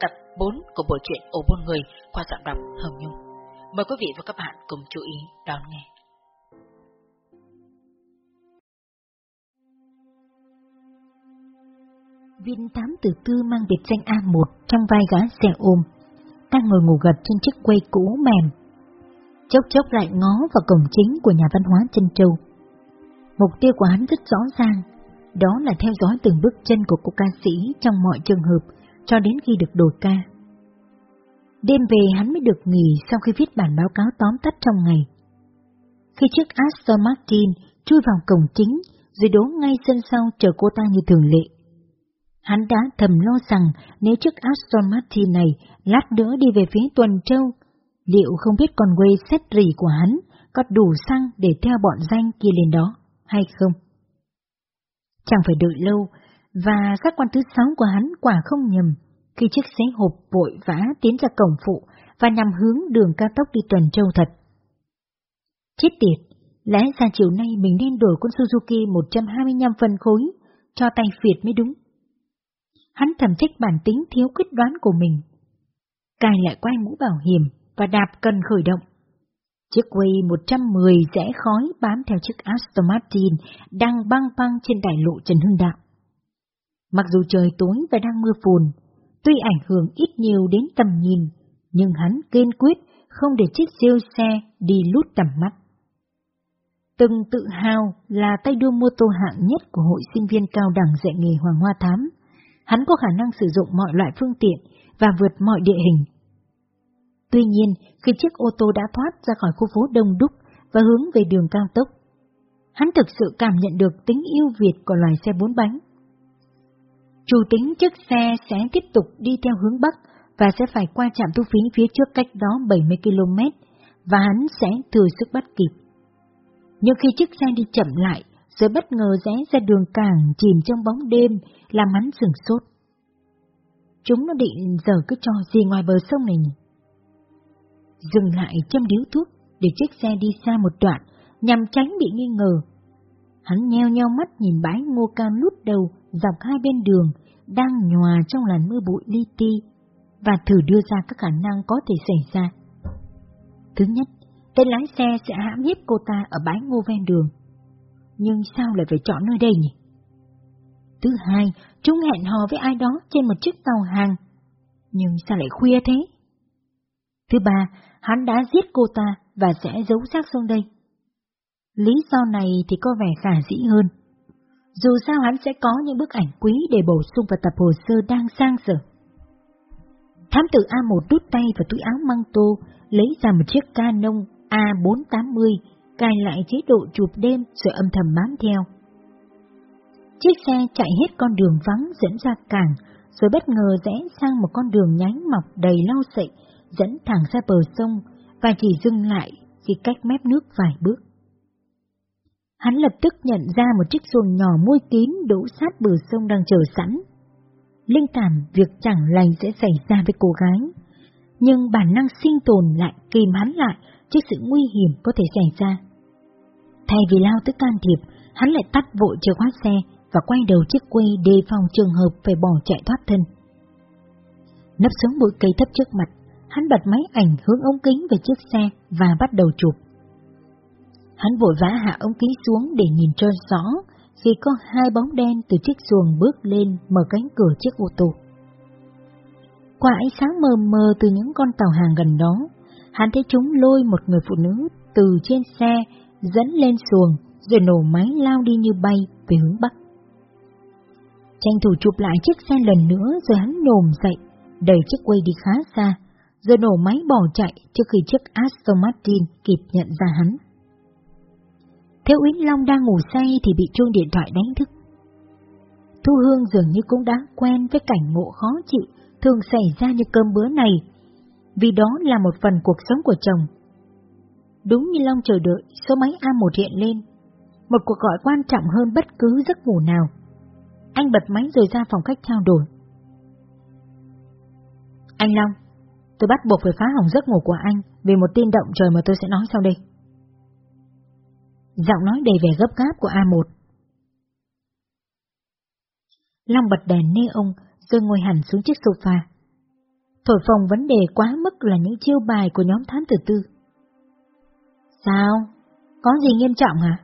tập 4 của bộ truyện Ổ Bôn Người qua giọng đọc Hồng Nhung. Mời quý vị và các bạn cùng chú ý đón nghe. Viên tám tử tư mang biệt danh A1 trong vai gã xe ôm, đang ngồi ngủ gật trên chiếc quay cũ mềm. Chốc chốc lại ngó vào cổng chính của nhà văn hóa chân châu. Mục tiêu của hắn rất rõ ràng, đó là theo dõi từng bước chân của cô ca sĩ trong mọi trường hợp, cho đến khi được đổi ca. Đêm về hắn mới được nghỉ sau khi viết bản báo cáo tóm tắt trong ngày. Khi chiếc Aston Martin chui vào cổng chính, rồi đố ngay sân sau chờ cô ta như thường lệ. Hắn đã thầm lo rằng nếu chiếc Aston Martin này lát nữa đi về phía Tuần Châu, liệu không biết con quê xét rỉ của hắn có đủ xăng để theo bọn danh kia lên đó hay không? Chẳng phải đợi lâu, và giác quan thứ sáu của hắn quả không nhầm, khi chiếc xe hộp vội vã tiến ra cổng phụ và nhằm hướng đường cao tốc đi Tuần Châu thật. Chết tiệt, lẽ ra chiều nay mình nên đổi con Suzuki 125 phân khối, cho tay Việt mới đúng. Hắn thầm trách bản tính thiếu quyết đoán của mình. Cài lại quay mũ bảo hiểm và đạp cần khởi động. Chiếc quay 110 rẽ khói bám theo chiếc Aston Martin đang băng băng trên đại lộ Trần Hưng Đạo. Mặc dù trời tối và đang mưa phùn, tuy ảnh hưởng ít nhiều đến tầm nhìn, nhưng hắn kiên quyết không để chiếc siêu xe đi lút tầm mắt. Từng tự hào là tay đua mô tô hạng nhất của hội sinh viên cao đẳng dạy nghề Hoàng Hoa Thám, hắn có khả năng sử dụng mọi loại phương tiện và vượt mọi địa hình. Tuy nhiên, khi chiếc ô tô đã thoát ra khỏi khu phố đông đúc và hướng về đường cao tốc, hắn thực sự cảm nhận được tính yêu Việt của loài xe bốn bánh. Chủ tính chiếc xe sẽ tiếp tục đi theo hướng Bắc và sẽ phải qua trạm thu phí phía trước cách đó 70 km và hắn sẽ thừa sức bắt kịp. Nhưng khi chiếc xe đi chậm lại, rồi bất ngờ rẽ ra đường cảng chìm trong bóng đêm, làm hắn sửng sốt. Chúng nó định giờ cứ cho gì ngoài bờ sông này nhỉ? Dừng lại châm điếu thuốc để chiếc xe đi xa một đoạn, nhằm tránh bị nghi ngờ. Hắn nheo nheo mắt nhìn bãi ngô cao lút đầu dọc hai bên đường, đang nhòa trong làn mưa bụi li ti, và thử đưa ra các khả năng có thể xảy ra. Thứ nhất, tên lái xe sẽ hãm hiếp cô ta ở bãi ngô ven đường. Nhưng sao lại phải chọn nơi đây nhỉ? Thứ hai, chúng hẹn hò với ai đó trên một chiếc tàu hàng. Nhưng sao lại khuya thế? Thứ ba, hắn đã giết cô ta và sẽ giấu xác xuống đây. Lý do này thì có vẻ khả dĩ hơn. Dù sao hắn sẽ có những bức ảnh quý để bổ sung vào tập hồ sơ đang sang sở. Thám tử A1 đút tay vào túi áo măng tô, lấy ra một chiếc Canon A480, cài lại chế độ chụp đêm rồi âm thầm bám theo. Chiếc xe chạy hết con đường vắng dẫn ra cảng, rồi bất ngờ rẽ sang một con đường nhánh mọc đầy lau sậy, dẫn thẳng ra bờ sông, và chỉ dừng lại khi cách mép nước vài bước. Hắn lập tức nhận ra một chiếc xuồng nhỏ môi kín đổ sát bờ sông đang chờ sẵn. Linh cảm việc chẳng lành sẽ xảy ra với cô gái, nhưng bản năng sinh tồn lại kìm hắn lại trước sự nguy hiểm có thể xảy ra. Thay vì lao tới can thiệp, hắn lại tắt vội chìa khóa xe và quay đầu chiếc quay đề phòng trường hợp phải bỏ chạy thoát thân. Nấp xuống bụi cây thấp trước mặt, hắn bật máy ảnh hướng ống kính về chiếc xe và bắt đầu chụp. Hắn vội vã hạ ống kính xuống để nhìn cho rõ khi có hai bóng đen từ chiếc xuồng bước lên mở cánh cửa chiếc ô tô. Qua ánh sáng mờ mờ từ những con tàu hàng gần đó, hắn thấy chúng lôi một người phụ nữ từ trên xe dẫn lên xuồng rồi nổ máy lao đi như bay về hướng Bắc. Tranh thủ chụp lại chiếc xe lần nữa rồi hắn nồm dậy, đẩy chiếc quay đi khá xa, rồi nổ máy bỏ chạy trước khi chiếc Aston Martin kịp nhận ra hắn. Thế Uyển Long đang ngủ say thì bị chuông điện thoại đánh thức. Thu Hương dường như cũng đã quen với cảnh ngộ khó chịu thường xảy ra như cơm bữa này, vì đó là một phần cuộc sống của chồng. Đúng như Long chờ đợi, số máy A1 hiện lên, một cuộc gọi quan trọng hơn bất cứ giấc ngủ nào. Anh bật máy rồi ra phòng khách trao đổi. Anh Long, tôi bắt buộc phải phá hỏng giấc ngủ của anh vì một tin động trời mà tôi sẽ nói sau đây. Giọng nói đầy vẻ gấp gáp của A1. Long bật đèn nê ông rồi ngồi hẳn xuống chiếc sofa. thổi phòng vấn đề quá mức là những chiêu bài của nhóm thám tử tư. Sao? Có gì nghiêm trọng hả?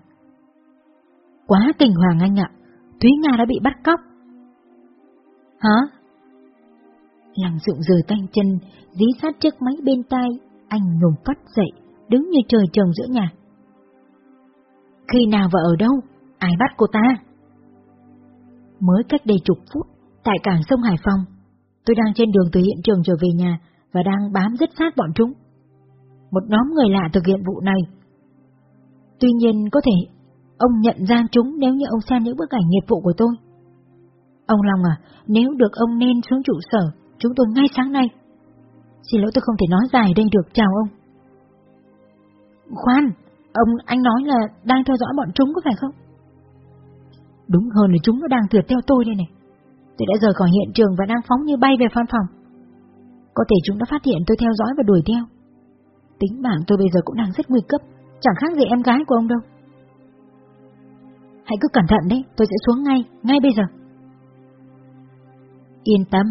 Quá kinh hoàng anh ạ, Thúy Nga đã bị bắt cóc. Hả? Lăng dụng rời tay chân, dí sát chiếc máy bên tai, anh ngùng phát dậy, đứng như trời trồng giữa nhà. Khi nào và ở đâu? Ai bắt cô ta? Mới cách đây chục phút, tại cảng sông Hải Phòng, tôi đang trên đường từ hiện trường trở về nhà và đang bám rất sát bọn chúng. Một nhóm người lạ thực hiện vụ này. Tuy nhiên có thể ông nhận ra chúng nếu như ông xem những bức ảnh nghiệp vụ của tôi. Ông Long à, nếu được ông nên xuống trụ sở chúng tôi ngay sáng nay. Xin lỗi tôi không thể nói dài đây được, chào ông. Khoan, ông anh nói là đang theo dõi bọn chúng có phải không? Đúng hơn là chúng nó đang tuyệt theo tôi đây này. Tôi đã rời khỏi hiện trường và đang phóng như bay về văn phòng. Có thể chúng đã phát hiện tôi theo dõi và đuổi theo. Tính mạng tôi bây giờ cũng đang rất nguy cấp, chẳng khác gì em gái của ông đâu. Hãy cứ cẩn thận đấy, tôi sẽ xuống ngay, ngay bây giờ. Yên tâm,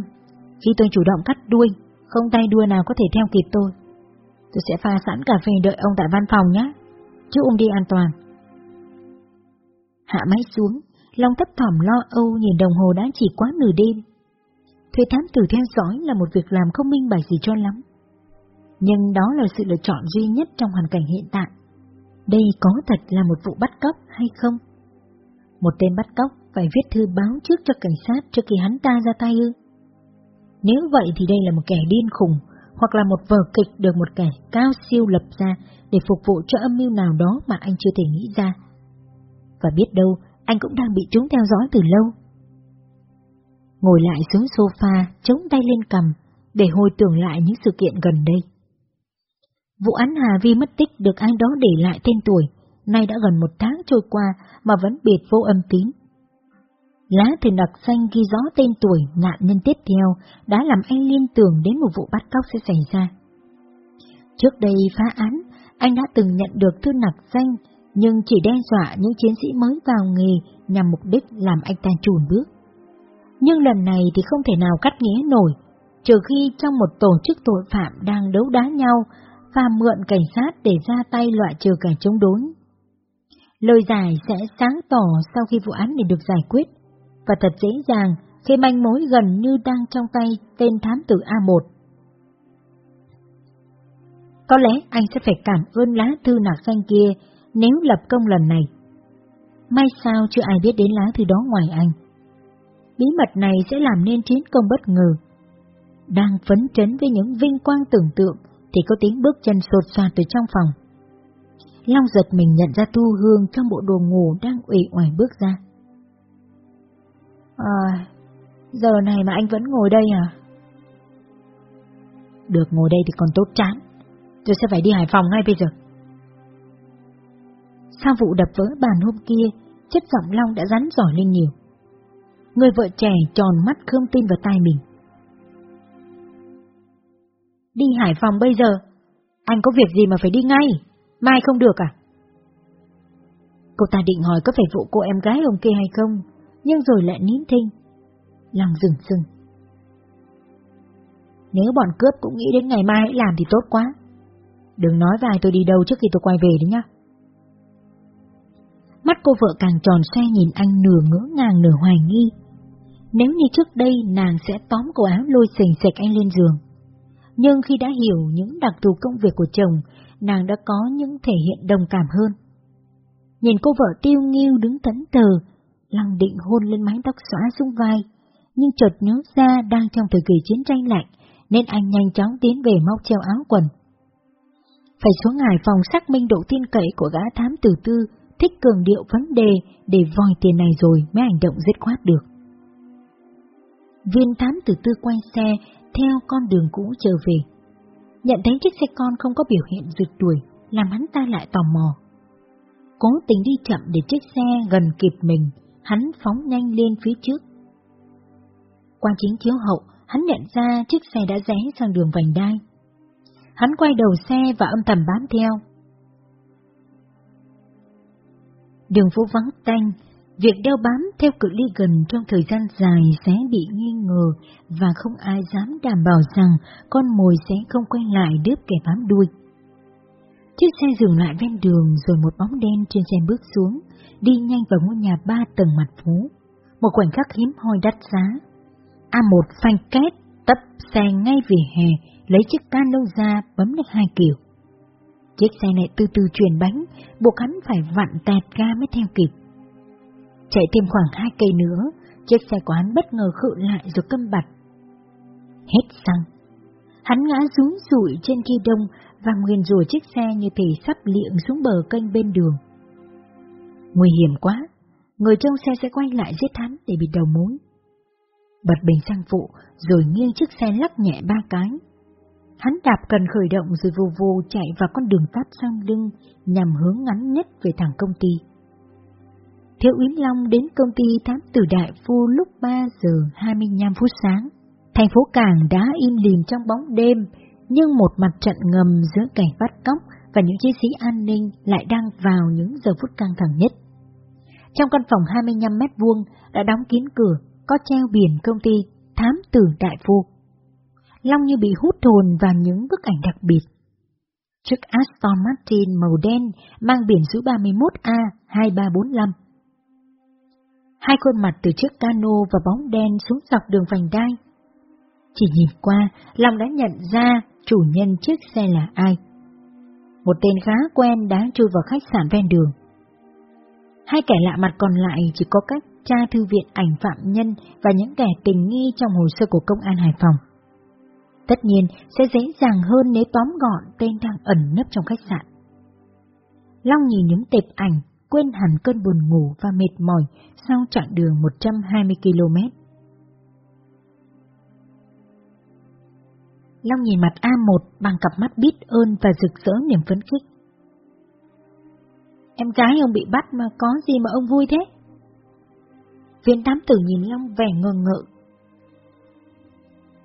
khi tôi chủ động cắt đuôi, không tay đua nào có thể theo kịp tôi. Tôi sẽ pha sẵn cà phê đợi ông tại văn phòng nhé chú ông đi an toàn. Hạ máy xuống, Long thấp thỏm lo âu nhìn đồng hồ đã chỉ quá nửa đêm. Thuê thám tử theo dõi là một việc làm không minh bạch gì cho lắm. Nhưng đó là sự lựa chọn duy nhất trong hoàn cảnh hiện tại. Đây có thật là một vụ bắt cóc hay không? Một tên bắt cóc phải viết thư báo trước cho cảnh sát trước khi hắn ta ra tay ư? Nếu vậy thì đây là một kẻ điên khùng, hoặc là một vở kịch được một kẻ cao siêu lập ra để phục vụ cho âm mưu nào đó mà anh chưa thể nghĩ ra. Và biết đâu, anh cũng đang bị chúng theo dõi từ lâu. Ngồi lại xuống sofa, chống tay lên cầm, để hồi tưởng lại những sự kiện gần đây. Vụ án Hà Vi mất tích được ai đó để lại tên tuổi, nay đã gần một tháng trôi qua mà vẫn biệt vô âm tín. Lá thư đặc xanh ghi rõ tên tuổi nạn nhân tiếp theo đã làm anh liên tưởng đến một vụ bắt cóc sẽ xảy ra. Trước đây phá án, anh đã từng nhận được thư nặc xanh, nhưng chỉ đe dọa những chiến sĩ mới vào nghề nhằm mục đích làm anh ta trùn bước. Nhưng lần này thì không thể nào cắt nghĩa nổi, trừ khi trong một tổ chức tội phạm đang đấu đá nhau và mượn cảnh sát để ra tay loại trừ kẻ chống đối. Lời giải sẽ sáng tỏ sau khi vụ án này được giải quyết và thật dễ dàng khi manh mối gần như đang trong tay tên thám tử A1. Có lẽ anh sẽ phải cảm ơn lá thư nạc xanh kia nếu lập công lần này. May sao chưa ai biết đến lá thư đó ngoài anh. Bí mật này sẽ làm nên chiến công bất ngờ. Đang phấn chấn với những vinh quang tưởng tượng thì có tiếng bước chân sột soạt từ trong phòng. Long giật mình nhận ra Thu Hương trong bộ đồ ngủ đang ủy oải bước ra. À, giờ này mà anh vẫn ngồi đây à? Được ngồi đây thì còn tốt chán, tôi sẽ phải đi Hải Phòng ngay bây giờ. Sau vụ đập vỡ bàn hôm kia, chất giọng Long đã rắn giỏi lên nhiều. Người vợ trẻ tròn mắt không tin vào tai mình. Đi Hải Phòng bây giờ? Anh có việc gì mà phải đi ngay? Mai không được à? Cô ta định hỏi có phải vụ cô em gái ông kia hay không, nhưng rồi lại nín thinh. Lòng rừng rừng. Nếu bọn cướp cũng nghĩ đến ngày mai hãy làm thì tốt quá. Đừng nói vài tôi đi đâu trước khi tôi quay về đấy nhá. Mắt cô vợ càng tròn xoe nhìn anh nửa ngỡ ngàng nửa hoài nghi. Nếu như trước đây nàng sẽ tóm cổ áo lôi sình sạch anh lên giường. Nhưng khi đã hiểu những đặc thù công việc của chồng, nàng đã có những thể hiện đồng cảm hơn. Nhìn cô vợ tiêu nghiêu đứng tấn tờ, Lăng định hôn lên mái tóc xóa xuống vai, nhưng chợt nhớ ra đang trong thời kỳ chiến tranh lạnh, nên anh nhanh chóng tiến về móc treo áo quần. Phải xuống ngài Phòng xác minh độ tin cậy của gã thám tử tư, thích cường điệu vấn đề để vòi tiền này rồi mới hành động dứt khoát được. Viên thám tử tư quay xe theo con đường cũ trở về. Nhận thấy chiếc xe con không có biểu hiện rượt đuổi, làm hắn ta lại tò mò. Cố tình đi chậm để chiếc xe gần kịp mình, hắn phóng nhanh lên phía trước. Qua chính chiếu hậu, hắn nhận ra chiếc xe đã rẽ sang đường vành đai. Hắn quay đầu xe và âm thầm bám theo. Đường phố vắng tanh, Việc đeo bám theo cự ly gần trong thời gian dài sẽ bị nghi ngờ và không ai dám đảm bảo rằng con mồi sẽ không quay lại đớp kẻ bám đuôi. Chiếc xe dừng lại ven đường rồi một bóng đen trên xe bước xuống, đi nhanh vào ngôi nhà ba tầng mặt phố. Một khoảnh khắc hiếm hoi đắt giá. A1 phanh két, tấp xe ngay về hè, lấy chiếc cano ra bấm được hai kiểu. Chiếc xe này từ từ chuyển bánh, buộc hắn phải vặn tẹt ga mới theo kịp. Chạy thêm khoảng hai cây nữa, chiếc xe của hắn bất ngờ khự lại rồi câm bặt. Hết xăng. Hắn ngã rúi rủi trên ghi đông và nguyền rủa chiếc xe như thể sắp liệng xuống bờ kênh bên đường. Nguy hiểm quá, người trong xe sẽ quay lại giết hắn để bị đầu mối. Bật bình xăng phụ rồi nghiêng chiếc xe lắc nhẹ ba cái. Hắn đạp cần khởi động rồi vù vù chạy vào con đường tắt sang lưng nhằm hướng ngắn nhất về thẳng công ty. Thiếu Yến Long đến công ty thám tử Đại Phu lúc 3 giờ 25 phút sáng. Thành phố Cảng đã im lìm trong bóng đêm, nhưng một mặt trận ngầm giữa cảnh bắt cóc và những chiến sĩ an ninh lại đang vào những giờ phút căng thẳng nhất. Trong căn phòng 25 mét vuông đã đóng kín cửa, có treo biển công ty Thám tử Đại Phu. Long như bị hút hồn vào những bức ảnh đặc biệt. Chiếc Aston Martin màu đen mang biển số 31A2345 hai khuôn mặt từ chiếc cano và bóng đen xuống dọc đường vành đai. Chỉ nhìn qua, Long đã nhận ra chủ nhân chiếc xe là ai. Một tên khá quen đã chui vào khách sạn ven đường. Hai kẻ lạ mặt còn lại chỉ có cách tra thư viện ảnh phạm nhân và những kẻ tình nghi trong hồ sơ của công an Hải Phòng. Tất nhiên, sẽ dễ dàng hơn nếu tóm gọn tên đang ẩn nấp trong khách sạn. Long nhìn những tệp ảnh, quên hẳn cơn buồn ngủ và mệt mỏi sau chặng đường 120 km. Long nhìn mặt A1 bằng cặp mắt biết ơn và rực rỡ niềm phấn khích. Em gái ông bị bắt mà có gì mà ông vui thế? Viên tám tử nhìn Long vẻ ngơ ngợ.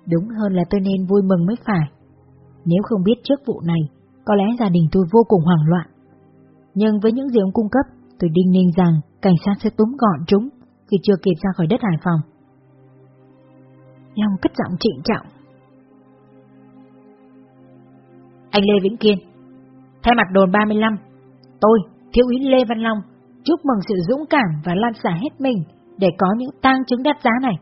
Đúng hơn là tôi nên vui mừng mới phải. Nếu không biết trước vụ này, có lẽ gia đình tôi vô cùng hoảng loạn. Nhưng với những gì ông cung cấp, tôi đinh ninh rằng cảnh sát sẽ túm gọn chúng khi chưa kịp ra khỏi đất Hải Phòng. Long cất giọng trịnh trọng. Anh Lê Vĩnh Kiên, thay mặt đồn 35, tôi, thiếu úy Lê Văn Long, chúc mừng sự dũng cảm và lan xả hết mình để có những tang chứng đắt giá này.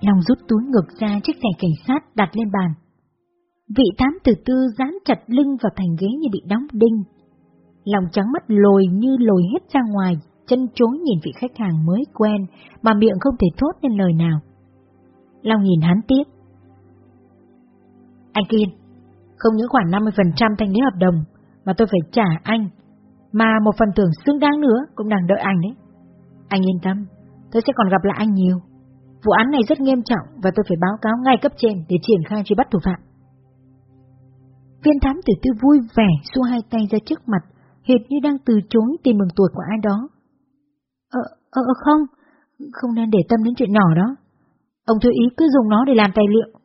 Long rút túi ngực ra chiếc thẻ cảnh sát đặt lên bàn. Vị thám tử tư dán chặt lưng vào thành ghế như bị đóng đinh. Lòng trắng mắt lồi như lồi hết ra ngoài, chân chối nhìn vị khách hàng mới quen mà miệng không thể thốt nên lời nào. Long nhìn hắn tiếp. Anh Kiên, không những khoản 50% thanh lý hợp đồng mà tôi phải trả anh, mà một phần thưởng xứng đáng nữa cũng đang đợi anh đấy. Anh yên tâm, tôi sẽ còn gặp lại anh nhiều. Vụ án này rất nghiêm trọng và tôi phải báo cáo ngay cấp trên để triển khai truy bắt thủ phạm. Viên thám tử tư vui vẻ xua hai tay ra trước mặt, hệt như đang từ chối tiền mừng tuổi của ai đó. Ờ, ờ, ờ không, không nên để tâm đến chuyện nhỏ đó. Ông thư ý cứ dùng nó để làm tài liệu.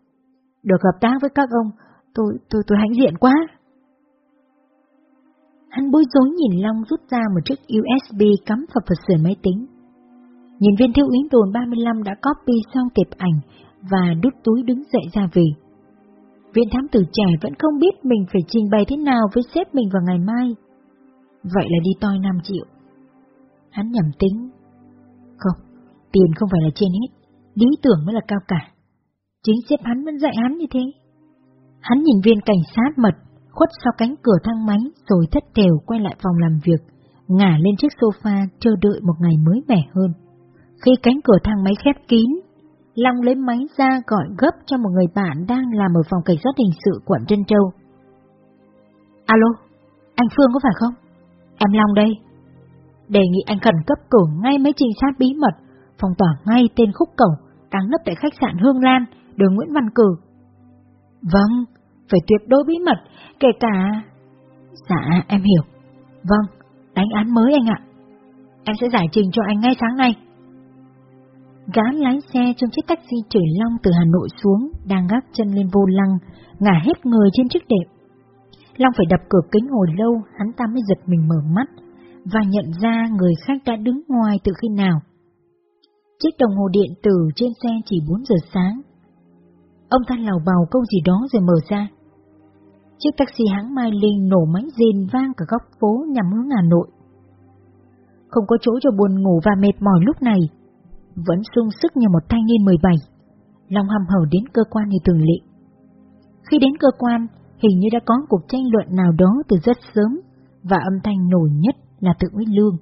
Được hợp tác với các ông, tôi, tôi, tôi hãnh diện quá. Hắn bối rối nhìn Long rút ra một chiếc USB cắm vào vật sửa máy tính. Nhìn viên thiếu úy đồn 35 đã copy xong tệp ảnh và đút túi đứng dậy ra về. Viên thám tử trẻ vẫn không biết mình phải trình bày thế nào với sếp mình vào ngày mai. Vậy là đi toi 5 triệu. Hắn nhầm tính. Không, tiền không phải là trên hết, lý tưởng mới là cao cả. Chính sếp hắn vẫn dạy hắn như thế. Hắn nhìn viên cảnh sát mật, khuất sau cánh cửa thang máy rồi thất thểu quay lại phòng làm việc, ngả lên chiếc sofa chờ đợi một ngày mới mẻ hơn. Khi cánh cửa thang máy khép kín, Long lấy máy ra gọi gấp cho một người bạn đang làm ở phòng cảnh sát hình sự quận Trân Châu. Alo, anh Phương có phải không? Em Long đây. Đề nghị anh khẩn cấp cử ngay mấy trinh sát bí mật, phong tỏa ngay tên khúc cổng đang nấp tại khách sạn Hương Lan, đường Nguyễn Văn Cử. Vâng, phải tuyệt đối bí mật, kể cả... Dạ, em hiểu. Vâng, đánh án mới anh ạ. Em sẽ giải trình cho anh ngay sáng nay. Gã lái xe trong chiếc taxi trời long từ Hà Nội xuống, đang gác chân lên vô lăng, ngả hết người trên chiếc đệm. Long phải đập cửa kính hồi lâu, hắn ta mới giật mình mở mắt, và nhận ra người khách đã đứng ngoài từ khi nào. Chiếc đồng hồ điện tử trên xe chỉ 4 giờ sáng. Ông ta lào bào câu gì đó rồi mở ra. Chiếc taxi hãng Mai Linh nổ máy rền vang cả góc phố nhằm hướng Hà Nội. Không có chỗ cho buồn ngủ và mệt mỏi lúc này, vẫn sung sức như một thanh niên 17, lòng hầm hở đến cơ quan như thường lệ. Khi đến cơ quan, hình như đã có cuộc tranh luận nào đó từ rất sớm, và âm thanh nổi nhất là tự Nguyễn Lương.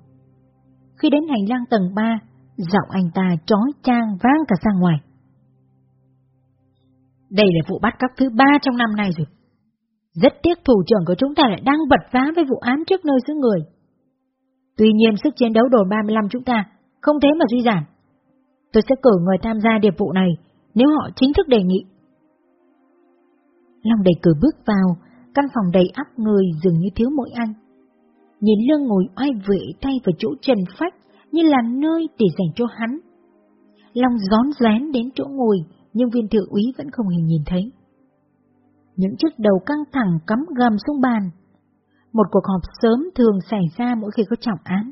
Khi đến hành lang tầng 3, giọng anh ta trói trang vang cả ra ngoài. Đây là vụ bắt cóc thứ ba trong năm nay rồi. Rất tiếc thủ trưởng của chúng ta lại đang bật phá với vụ án trước nơi xứ người. Tuy nhiên sức chiến đấu đồn 35 chúng ta không thế mà suy giảm. Tôi sẽ cử người tham gia điệp vụ này nếu họ chính thức đề nghị. Long đầy cử bước vào, căn phòng đầy áp người dường như thiếu mỗi anh. Nhìn lương ngồi oai vệ tay vào chỗ trần phách như là nơi để dành cho hắn. Long gión rén đến chỗ ngồi, nhưng viên thượng úy vẫn không hề nhìn thấy. Những chiếc đầu căng thẳng cắm gầm xuống bàn. Một cuộc họp sớm thường xảy ra mỗi khi có trọng án.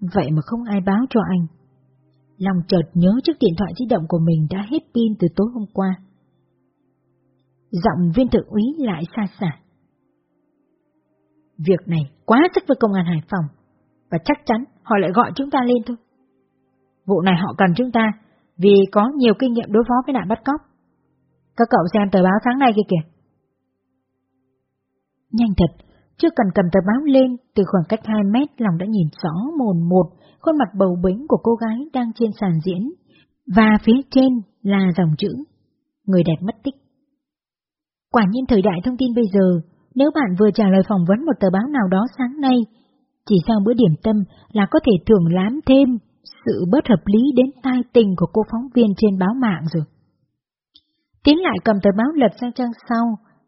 Vậy mà không ai báo cho anh. lòng chợt nhớ chiếc điện thoại di động của mình đã hết pin từ tối hôm qua. Giọng viên thượng úy lại xa xả. Việc này quá sức với công an Hải Phòng, và chắc chắn họ lại gọi chúng ta lên thôi. Vụ này họ cần chúng ta, vì có nhiều kinh nghiệm đối phó với nạn bắt cóc. Các cậu xem tờ báo sáng nay kia kìa. Nhanh thật, chưa cần cầm tờ báo lên, từ khoảng cách 2 mét lòng đã nhìn rõ mồn một khuôn mặt bầu bĩnh của cô gái đang trên sàn diễn, và phía trên là dòng chữ, người đẹp mất tích. Quả nhiên thời đại thông tin bây giờ, nếu bạn vừa trả lời phỏng vấn một tờ báo nào đó sáng nay, chỉ sau bữa điểm tâm là có thể thưởng lám thêm sự bất hợp lý đến tai tình của cô phóng viên trên báo mạng rồi. Tiến lại cầm tờ báo lật sang trang sau,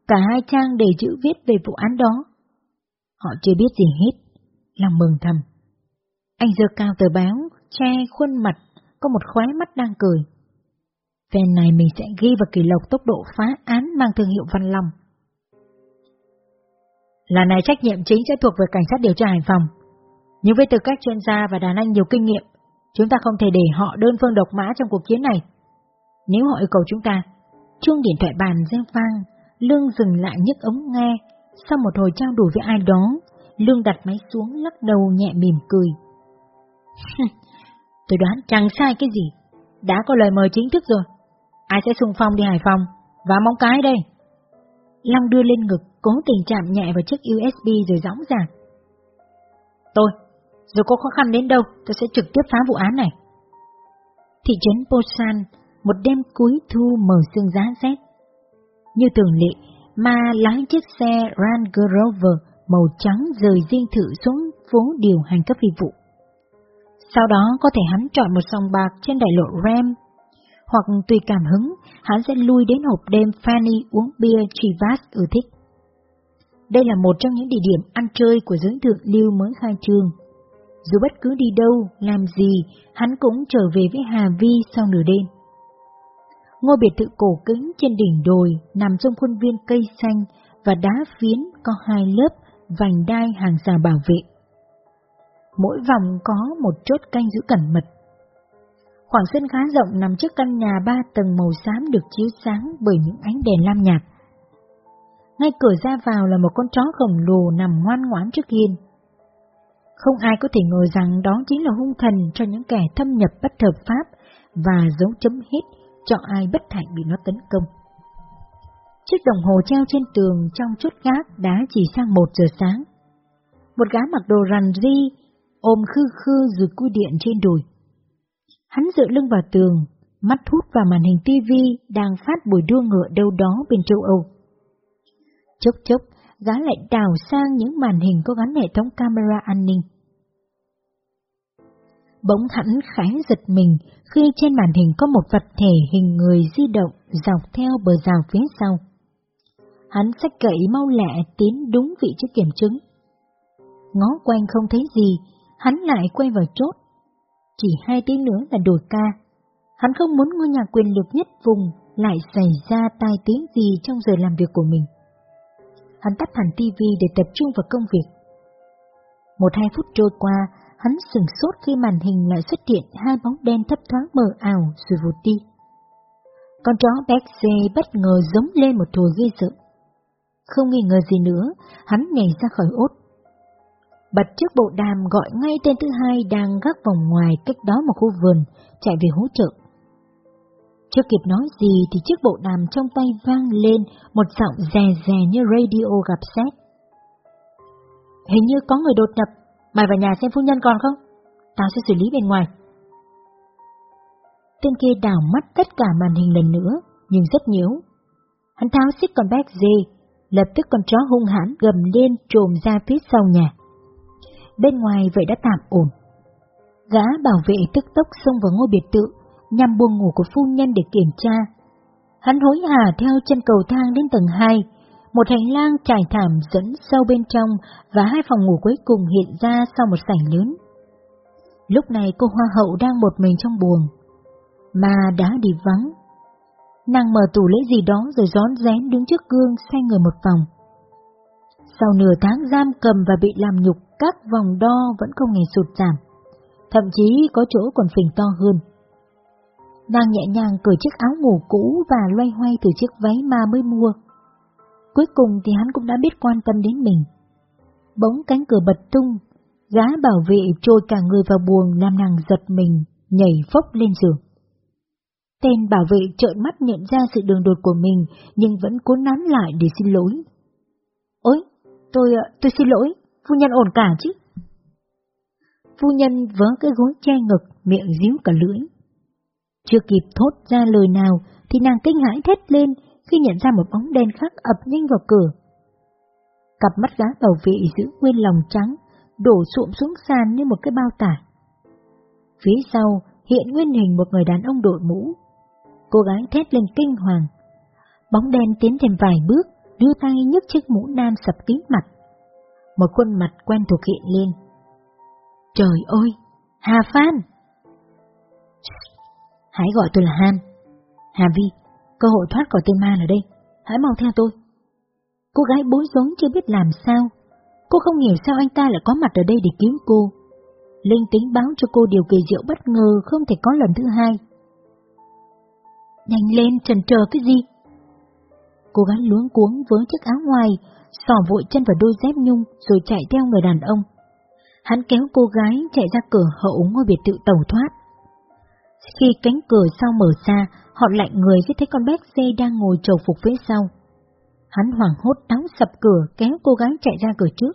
cả hai trang để chữ viết về vụ án đó. Họ chưa biết gì hết, lòng mừng thầm. Anh giơ cao tờ báo, che khuôn mặt, có một khóe mắt đang cười. Phen này mình sẽ ghi vào kỷ lục tốc độ phá án mang thương hiệu Văn Long. Lần này trách nhiệm chính sẽ thuộc về cảnh sát điều tra Hải Phòng. Nhưng với tư cách chuyên gia và đàn anh nhiều kinh nghiệm, chúng ta không thể để họ đơn phương độc mã trong cuộc chiến này. Nếu họ yêu cầu chúng ta, chuông điện thoại bàn reo vang, Lương dừng lại nhấc ống nghe, sau một hồi trao đổi với ai đó, Lương đặt máy xuống lắc đầu nhẹ mỉm cười. Tôi đoán chẳng sai cái gì, đã có lời mời chính thức rồi. Ai sẽ xung phong đi Hải Phòng, và móng cái đây. Long đưa lên ngực, cố tình chạm nhẹ vào chiếc USB rồi gióng giạc. Tôi, dù có khó khăn đến đâu, tôi sẽ trực tiếp phá vụ án này. Thị trấn Posan, một đêm cuối thu mờ sương giá rét. Như thường lệ, Ma lái chiếc xe Range Rover màu trắng rời riêng thử xuống phố điều hành các phi vụ. Sau đó có thể hắn chọn một sòng bạc trên đại lộ Ram, hoặc tùy cảm hứng, hắn sẽ lui đến hộp đêm Fanny uống bia Chivas ưa thích. Đây là một trong những địa điểm ăn chơi của giới thượng lưu mới khai trương. Dù bất cứ đi đâu, làm gì, hắn cũng trở về với Hà Vi sau nửa đêm. Ngôi biệt thự cổ kính trên đỉnh đồi nằm trong khuôn viên cây xanh và đá phiến có hai lớp vành đai hàng rào bảo vệ. Mỗi vòng có một chốt canh giữ cẩn mật. Khoảng sân khá rộng nằm trước căn nhà ba tầng màu xám được chiếu sáng bởi những ánh đèn lam nhạt. Ngay cửa ra vào là một con chó khổng lồ nằm ngoan ngoãn trước hiên. Không ai có thể ngờ rằng đó chính là hung thần cho những kẻ thâm nhập bất hợp pháp và dấu chấm hết cho ai bất hạnh bị nó tấn công. Chiếc đồng hồ treo trên tường trong chốt gác đã chỉ sang một giờ sáng. Một gã mặc đồ rằn ri, ôm khư khư rồi cui điện trên đùi. Hắn dựa lưng vào tường, mắt hút vào màn hình tivi đang phát buổi đua ngựa đâu đó bên châu Âu. Chốc chốc, gã lại đào sang những màn hình có gắn hệ thống camera an ninh. Bỗng hắn khẽ giật mình khi trên màn hình có một vật thể hình người di động dọc theo bờ rào phía sau. Hắn sách cậy mau lẹ tiến đúng vị trí kiểm chứng. Ngó quanh không thấy gì, hắn lại quay vào chốt. Chỉ hai tiếng nữa là đổi ca. Hắn không muốn ngôi nhà quyền lực nhất vùng lại xảy ra tai tiếng gì trong giờ làm việc của mình. Hắn tắt hẳn tivi để tập trung vào công việc. Một hai phút trôi qua, hắn sừng sốt khi màn hình lại xuất hiện hai bóng đen thấp thoáng mờ ảo rồi vụt đi. Con chó Bexley bất ngờ giống lên một thùa ghê sợ. Không nghi ngờ gì nữa, hắn nhảy ra khỏi ốt. Bật chiếc bộ đàm gọi ngay tên thứ hai đang gác vòng ngoài cách đó một khu vườn, chạy về hỗ trợ. Chưa kịp nói gì thì chiếc bộ đàm trong tay vang lên một giọng rè rè như radio gặp xét. Hình như có người đột nhập, mày vào nhà xem phu nhân còn không? Tao sẽ xử lý bên ngoài. Tên kia đảo mắt tất cả màn hình lần nữa, nhưng rất nhiễu. Hắn tháo xích con bé dê, lập tức con chó hung hãn gầm lên trồm ra phía sau nhà. Bên ngoài vậy đã tạm ổn. Gã bảo vệ tức tốc xông vào ngôi biệt tự, nhằm buông ngủ của phu nhân để kiểm tra. Hắn hối hả theo chân cầu thang đến tầng 2, một hành lang trải thảm dẫn sâu bên trong và hai phòng ngủ cuối cùng hiện ra sau một sảnh lớn. Lúc này cô hoa hậu đang một mình trong buồng, mà đã đi vắng. Nàng mở tủ lấy gì đó rồi rón rén đứng trước gương xoay người một vòng. Sau nửa tháng giam cầm và bị làm nhục, các vòng đo vẫn không hề sụt giảm, thậm chí có chỗ còn phình to hơn. Nàng nhẹ nhàng cởi chiếc áo ngủ cũ và loay hoay từ chiếc váy ma mới mua. Cuối cùng thì hắn cũng đã biết quan tâm đến mình. Bỗng cánh cửa bật tung, giá bảo vệ trôi cả người vào buồng làm nàng giật mình, nhảy phốc lên giường. Tên bảo vệ trợn mắt nhận ra sự đường đột của mình nhưng vẫn cố nán lại để xin lỗi. Ôi, tôi, ờ, tôi xin lỗi, phu nhân ổn cả chứ. Phu nhân vớ cái gối che ngực, miệng díu cả lưỡi. Chưa kịp thốt ra lời nào thì nàng kinh hãi thét lên khi nhận ra một bóng đen khác ập nhanh vào cửa. Cặp mắt gã bảo vệ giữ nguyên lòng trắng, đổ sụm xuống sàn như một cái bao tải. Phía sau hiện nguyên hình một người đàn ông đội mũ. Cô gái thét lên kinh hoàng. Bóng đen tiến thêm vài bước, đưa tay nhấc chiếc mũ nam sập kín mặt. Một khuôn mặt quen thuộc hiện lên. Trời ơi, Hà Phan! Hãy gọi tôi là Han. Hà Vi, cơ hội thoát khỏi tên ma ở đây. Hãy mau theo tôi. Cô gái bối rối chưa biết làm sao. Cô không hiểu sao anh ta lại có mặt ở đây để cứu cô. Linh tính báo cho cô điều kỳ diệu bất ngờ không thể có lần thứ hai. Nhanh lên, trần chờ cái gì? Cô gái luống cuống với chiếc áo ngoài, sỏ vội chân vào đôi dép nhung rồi chạy theo người đàn ông. Hắn kéo cô gái chạy ra cửa hậu ngôi biệt tự tàu thoát. Khi cánh cửa sau mở ra, họ lạnh người khi thấy con bé dê đang ngồi trầu phục phía sau. Hắn hoảng hốt đóng sập cửa kéo cô gái chạy ra cửa trước.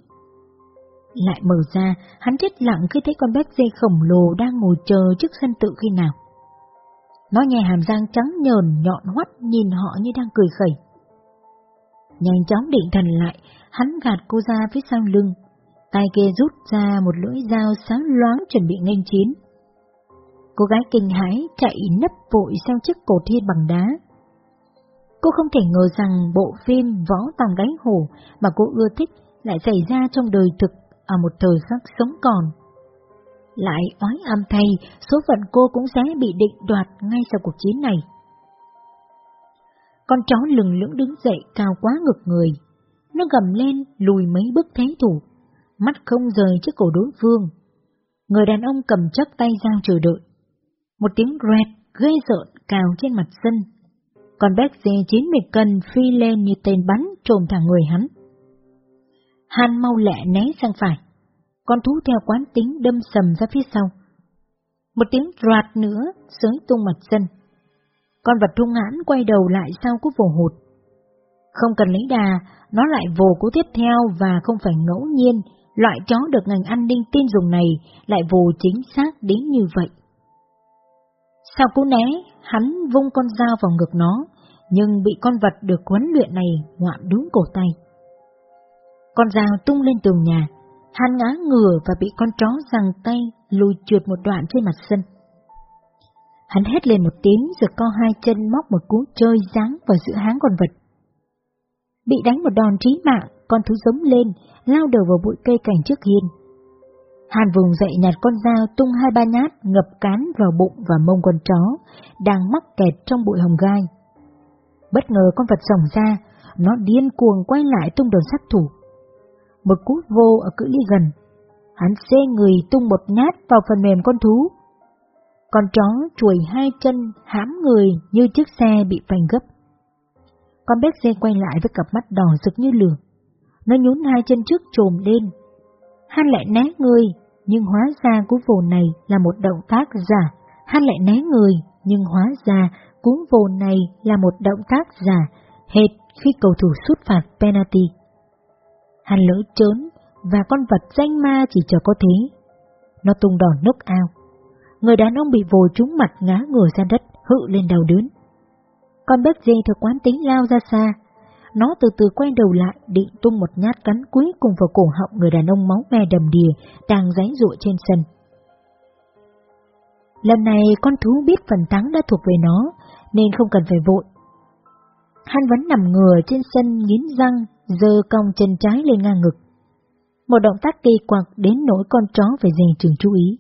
Lại mở ra, hắn chết lặng khi thấy con bé dê khổng lồ đang ngồi chờ trước sân tự khi nào. Nó nhè hàm răng trắng nhờn nhọn hoắt nhìn họ như đang cười khẩy. Nhanh chóng định thần lại, hắn gạt cô ra phía sau lưng, tay kia rút ra một lưỡi dao sáng loáng chuẩn bị nghênh chiến. Cô gái kinh hãi chạy nấp vội sang chiếc cột thiên bằng đá. Cô không thể ngờ rằng bộ phim Võ Tàng Gánh Hổ mà cô ưa thích lại xảy ra trong đời thực ở một thời khắc sống còn. Lại oái âm thay, số phận cô cũng sẽ bị định đoạt ngay sau cuộc chiến này. Con chó lừng lưỡng đứng dậy cao quá ngực người. Nó gầm lên lùi mấy bước thế thủ, mắt không rời trước cổ đối phương. Người đàn ông cầm chấp tay dao chờ đợi. Một tiếng rẹt gây rợn cào trên mặt sân. Còn béc dê 90 cân phi lên như tên bắn trồm thẳng người hắn. Han mau lẹ né sang phải. Con thú theo quán tính đâm sầm ra phía sau. Một tiếng roạt nữa sới tung mặt sân. Con vật hung hãn quay đầu lại sau cú vồ hụt. Không cần lấy đà, nó lại vồ cú tiếp theo và không phải ngẫu nhiên, loại chó được ngành an ninh tin dùng này lại vồ chính xác đến như vậy. Sau cú né, hắn vung con dao vào ngực nó, nhưng bị con vật được huấn luyện này ngoạm đúng cổ tay. Con dao tung lên tường nhà, hắn ngã ngửa và bị con chó giằng tay lùi trượt một đoạn trên mặt sân. Hắn hét lên một tiếng rồi co hai chân móc một cú chơi giáng vào giữa háng con vật. Bị đánh một đòn trí mạng, con thú giống lên, lao đầu vào bụi cây cảnh trước hiên. Hàn vùng dậy nhặt con dao tung hai ba nhát ngập cán vào bụng và mông con chó, đang mắc kẹt trong bụi hồng gai. Bất ngờ con vật rồng ra, nó điên cuồng quay lại tung đòn sát thủ. Một cú vô ở cự ly gần. Hắn xê người tung một nhát vào phần mềm con thú. Con chó chuồi hai chân hãm người như chiếc xe bị phanh gấp. Con bé dê quay lại với cặp mắt đỏ rực như lửa. Nó nhún hai chân trước trồm lên. Hắn lại né người, nhưng hóa ra cú vồ này là một động tác giả. Hắn lại né người, nhưng hóa ra cú vồ này là một động tác giả, hệt khi cầu thủ sút phạt penalty. Hắn lỡ trốn, và con vật danh ma chỉ chờ có thế. Nó tung đòn nốc ao. Người đàn ông bị vồ trúng mặt ngã ngửa ra đất, hự lên đầu đớn. Con bếp dê theo quán tính lao ra xa. Nó từ từ quay đầu lại, định tung một nhát cắn cuối cùng vào cổ họng người đàn ông máu me đầm đìa, đang giãy rụa trên sân. Lần này con thú biết phần thắng đã thuộc về nó, nên không cần phải vội. Hắn vẫn nằm ngửa trên sân nghiến răng, giơ cong chân trái lên ngang ngực. Một động tác kỳ quặc đến nỗi con chó phải dè trường chú ý.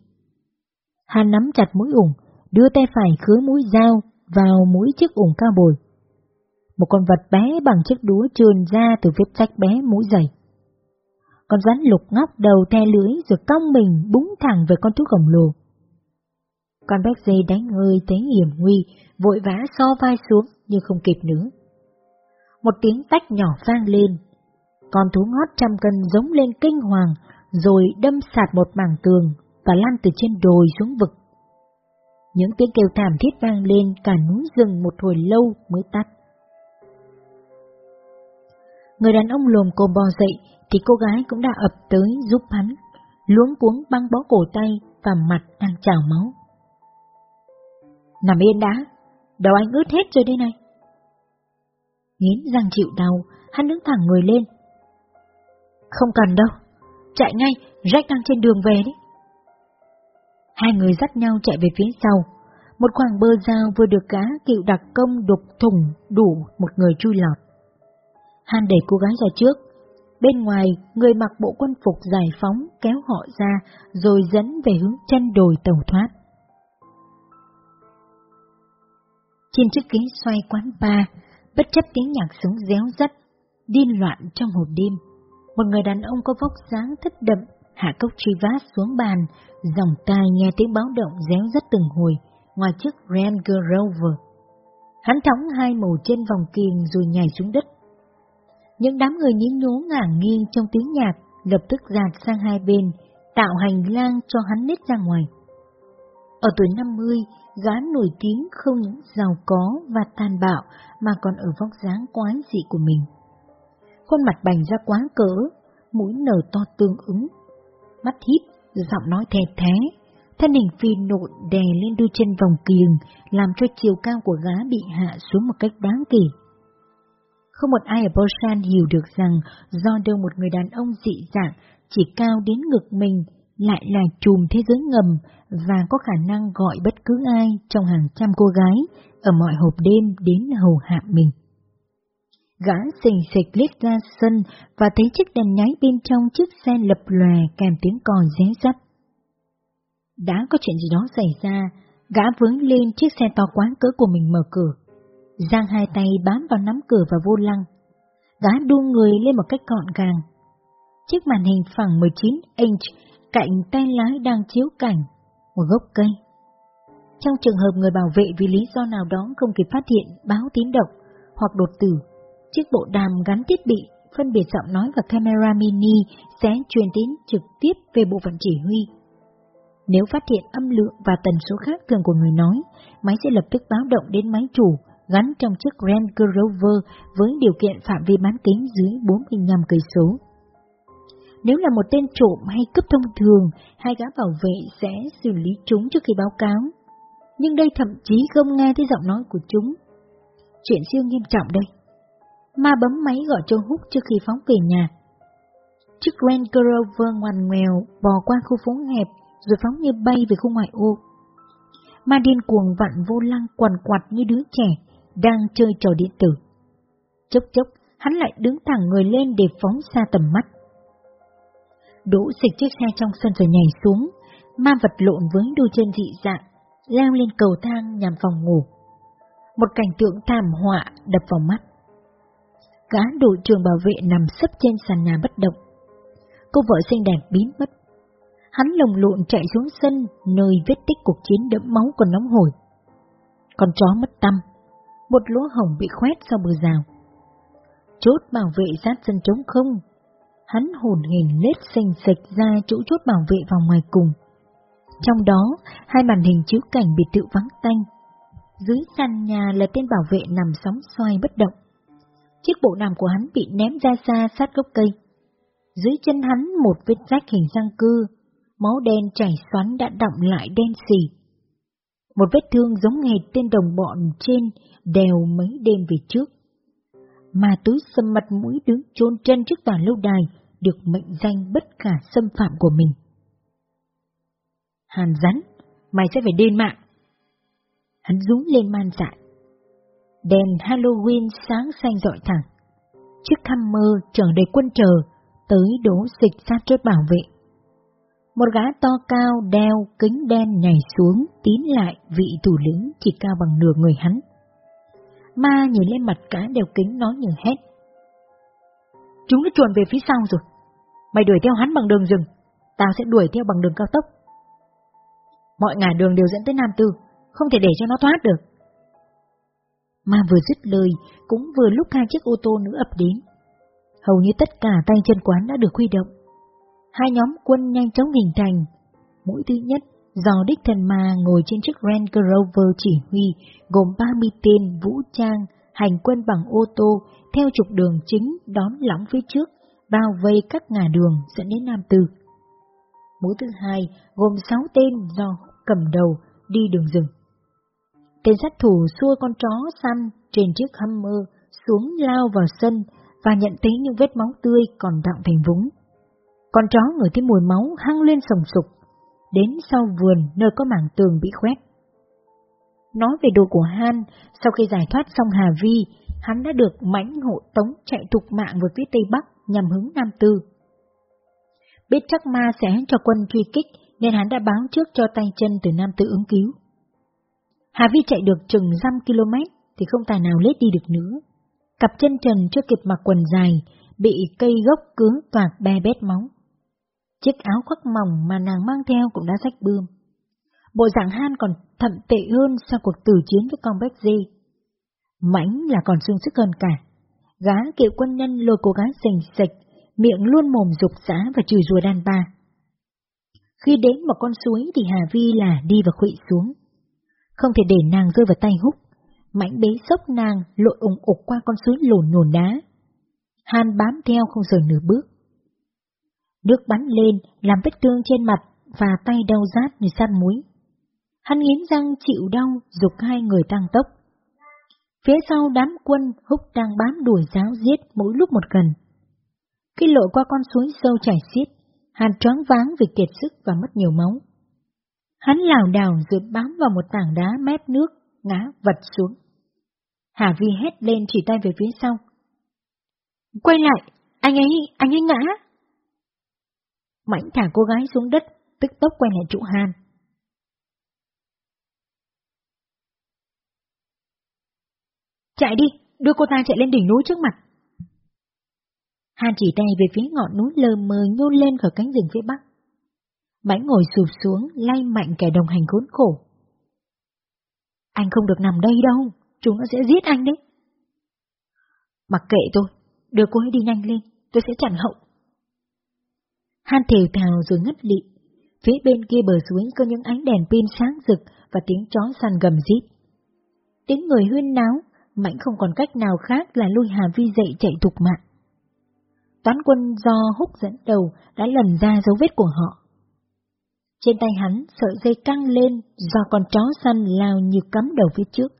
Hắn nắm chặt mũi ủng, đưa tay phải khứa mũi dao vào mũi chiếc ủng cao bồi. Một con vật bé bằng chiếc đúa trườn ra từ vết rách bé mũi dày. Con rắn lục ngóc đầu the lưới rồi cong mình búng thẳng về con thú khổng lồ. Con béc dây đánh hơi thấy hiểm nguy, vội vã so vai xuống nhưng không kịp nữa. Một tiếng tách nhỏ vang lên, con thú ngót trăm cân giống lên kinh hoàng, rồi đâm sạt một mảng tường và lăn từ trên đồi xuống vực. Những tiếng kêu thảm thiết vang lên cả núi rừng một hồi lâu mới tắt. Người đàn ông lồm cô bò dậy thì cô gái cũng đã ập tới giúp hắn, luống cuống băng bó cổ tay và mặt đang trào máu. Nằm yên đã, đầu anh ướt hết rồi đây này. Nghiến răng chịu đau, hắn đứng thẳng người lên. Không cần đâu, chạy ngay, Jack đang trên đường về đấy. Hai người dắt nhau chạy về phía sau. Một khoảng bơ dao vừa được cá cựu đặc công đục thủng đủ một người chui lọt. Han đẩy cô gái ra trước. Bên ngoài, người mặc bộ quân phục giải phóng kéo họ ra rồi dẫn về hướng chân đồi tàu thoát. Trên chiếc ghế xoay quán bar, bất chấp tiếng nhạc súng réo rắt, điên loạn trong hộp đêm, một người đàn ông có vóc dáng thất đậm hạ cốc truy vát xuống bàn, dòng tai nghe tiếng báo động réo rắt từng hồi, ngoài chiếc Range Rover. Hắn thóng hai màu trên vòng kiềng rồi nhảy xuống đất. Những đám người nhí nhố ngả nghiêng trong tiếng nhạc lập tức dạt sang hai bên, tạo hành lang cho hắn nít ra ngoài. Ở tuổi 50, gã nổi tiếng không những giàu có và tàn bạo mà còn ở vóc dáng quái dị của mình. Khuôn mặt bành ra quá cỡ, mũi nở to tương ứng, mắt thít, giọng nói thè thé, thân hình phi nộn đè lên đôi chân vòng kiềng, làm cho chiều cao của gã bị hạ xuống một cách đáng kể. Không một ai ở Busan hiểu được rằng do đâu một người đàn ông dị dạng chỉ cao đến ngực mình lại là chùm thế giới ngầm và có khả năng gọi bất cứ ai trong hàng trăm cô gái ở mọi hộp đêm đến hầu hạ mình. Gã xình xịch liếc ra sân và thấy chiếc đèn nháy bên trong chiếc xe lập lòe kèm tiếng còi ré rắt. Đã có chuyện gì đó xảy ra, gã vướng lên chiếc xe to quán cỡ của mình mở cửa. Giang hai tay bám vào nắm cửa và vô lăng. Gã đu người lên một cách gọn gàng. Chiếc màn hình phẳng 19 inch cạnh tay lái đang chiếu cảnh, một gốc cây. Trong trường hợp người bảo vệ vì lý do nào đó không kịp phát hiện báo tín độc hoặc đột tử, chiếc bộ đàm gắn thiết bị phân biệt giọng nói và camera mini sẽ truyền tín trực tiếp về bộ phận chỉ huy. Nếu phát hiện âm lượng và tần số khác thường của người nói, máy sẽ lập tức báo động đến máy chủ gắn trong chiếc Range Rover với điều kiện phạm vi bán kính dưới 45 cây số. Nếu là một tên trộm hay cướp thông thường, hai gã bảo vệ sẽ xử lý chúng trước khi báo cáo. Nhưng đây thậm chí không nghe thấy giọng nói của chúng. Chuyện siêu nghiêm trọng đây. Ma bấm máy gọi cho Húc trước khi phóng về nhà. Chiếc Range Rover ngoằn ngoèo bò qua khu phố hẹp rồi phóng như bay về khu ngoại ô. Ma điên cuồng vặn vô lăng quằn quặt như đứa trẻ đang chơi trò điện tử. Chốc chốc, hắn lại đứng thẳng người lên để phóng xa tầm mắt. Đỗ xịch chiếc xe trong sân rồi nhảy xuống, ma vật lộn với đôi chân dị dạng, leo lên cầu thang nhằm phòng ngủ. Một cảnh tượng thảm họa đập vào mắt. Gã đội trường bảo vệ nằm sấp trên sàn nhà bất động. Cô vợ xinh đẹp biến mất. Hắn lồng lộn chạy xuống sân, nơi vết tích cuộc chiến đẫm máu còn nóng hổi. Con chó mất tâm, một lỗ hổng bị khoét sau bờ rào. Chốt bảo vệ sát sân trống không, hắn hồn hình lết xanh sạch ra chỗ chốt bảo vệ vào ngoài cùng. Trong đó, hai màn hình chiếu cảnh biệt thự vắng tanh. Dưới sàn nhà là tên bảo vệ nằm sóng xoay bất động. Chiếc bộ nằm của hắn bị ném ra xa sát gốc cây. Dưới chân hắn một vết rách hình răng cưa, máu đen chảy xoắn đã đọng lại đen xì. Một vết thương giống hệt tên đồng bọn trên đèo mấy đêm về trước. Mà túi sâm mặt mũi đứng chôn chân trước tòa lâu đài được mệnh danh bất khả xâm phạm của mình. Hàn rắn, mày sẽ phải đền mạng. Hắn rúng lên man dại. Đèn Halloween sáng xanh dọi thẳng. Chiếc Hammer chở đầy quân chờ, tới đổ dịch sát chốt bảo vệ. Một gã to cao đeo kính đen nhảy xuống tín lại vị thủ lĩnh chỉ cao bằng nửa người hắn. Ma nhìn lên mặt gã đeo kính nói như hét. Chúng đã chuồn về phía sau rồi. Mày đuổi theo hắn bằng đường rừng, tao sẽ đuổi theo bằng đường cao tốc. Mọi ngả đường đều dẫn tới Nam Tư, không thể để cho nó thoát được. Ma vừa dứt lời, cũng vừa lúc hai chiếc ô tô nữa ập đến. Hầu như tất cả tay chân quán đã được huy động. Hai nhóm quân nhanh chóng hình thành. Mũi thứ nhất do đích thần ma ngồi trên chiếc Range Rover chỉ huy, gồm 30 tên vũ trang, hành quân bằng ô tô, theo trục đường chính đón lõng phía trước, bao vây các ngả đường dẫn đến Nam Tư. Mũi thứ hai gồm 6 tên do cầm đầu đi đường rừng. Tên sát thủ xua con chó săn trên chiếc Hummer xuống lao vào sân và nhận thấy những vết máu tươi còn đọng thành vũng. Con chó ngửi thấy mùi máu hăng lên sồng sục, đến sau vườn nơi có mảng tường bị khoét. Nói về đồ của Han, sau khi giải thoát xong Hà Vi, hắn đã được mãnh hộ tống chạy thục mạng về phía Tây Bắc nhằm hướng Nam Tư. Biết chắc ma sẽ cho quân truy kích nên hắn đã báo trước cho tay chân từ Nam Tư ứng cứu. Hà Vi chạy được chừng dăm km thì không tài nào lết đi được nữa. Cặp chân trần chưa kịp mặc quần dài, bị cây gốc cứng toạc be bét máu. Chiếc áo khoác mỏng mà nàng mang theo cũng đã rách bươm. Bộ dạng Han còn thậm tệ hơn sau cuộc tử chiến với con Bách Di. Mãnh là còn sung sức hơn cả. Gá kiệu quân nhân lôi cô gái sành sạch, miệng luôn mồm dục xã và chửi rùa đàn bà. Khi đến một con suối thì Hà Vi là đi và khụy xuống. Không thể để nàng rơi vào tay húc, mãnh bế sốc nàng lội ủng ục qua con suối lồn nhồn đá. Han bám theo không rời nửa bước. Nước bắn lên, làm vết thương trên mặt và tay đau rát như sát muối. Hắn nghiến răng chịu đau, dục hai người tăng tốc. Phía sau đám quân, Húc đang bám đuổi giáo giết mỗi lúc một gần. Khi lội qua con suối sâu chảy xiết, hắn choáng váng vì kiệt sức và mất nhiều máu. Hắn lảo đảo rồi bám vào một tảng đá mép nước, ngã vật xuống. Hà Vi hét lên chỉ tay về phía sau. Quay lại, anh ấy, anh ấy ngã. Mãnh thả cô gái xuống đất, tức tốc quay lại trụ Hàn. Chạy đi, đưa cô ta chạy lên đỉnh núi trước mặt. Hàn chỉ tay về phía ngọn núi lờ mờ nhô lên khỏi cánh rừng phía bắc. Mãnh ngồi sụp xuống, lay mạnh kẻ đồng hành khốn khổ. Anh không được nằm đây đâu, chúng nó sẽ giết anh đấy. Mặc kệ tôi, đưa cô ấy đi nhanh lên, tôi sẽ chặn hậu. Han thều thào rồi ngất lị. Phía bên kia bờ suối có những ánh đèn pin sáng rực và tiếng chó săn gầm rít. Tiếng người huyên náo, Mạnh không còn cách nào khác là lui Hà Vi dậy chạy thục mạng. Toán quân do húc dẫn đầu đã lần ra dấu vết của họ. Trên tay hắn sợi dây căng lên do con chó săn lao như cắm đầu phía trước.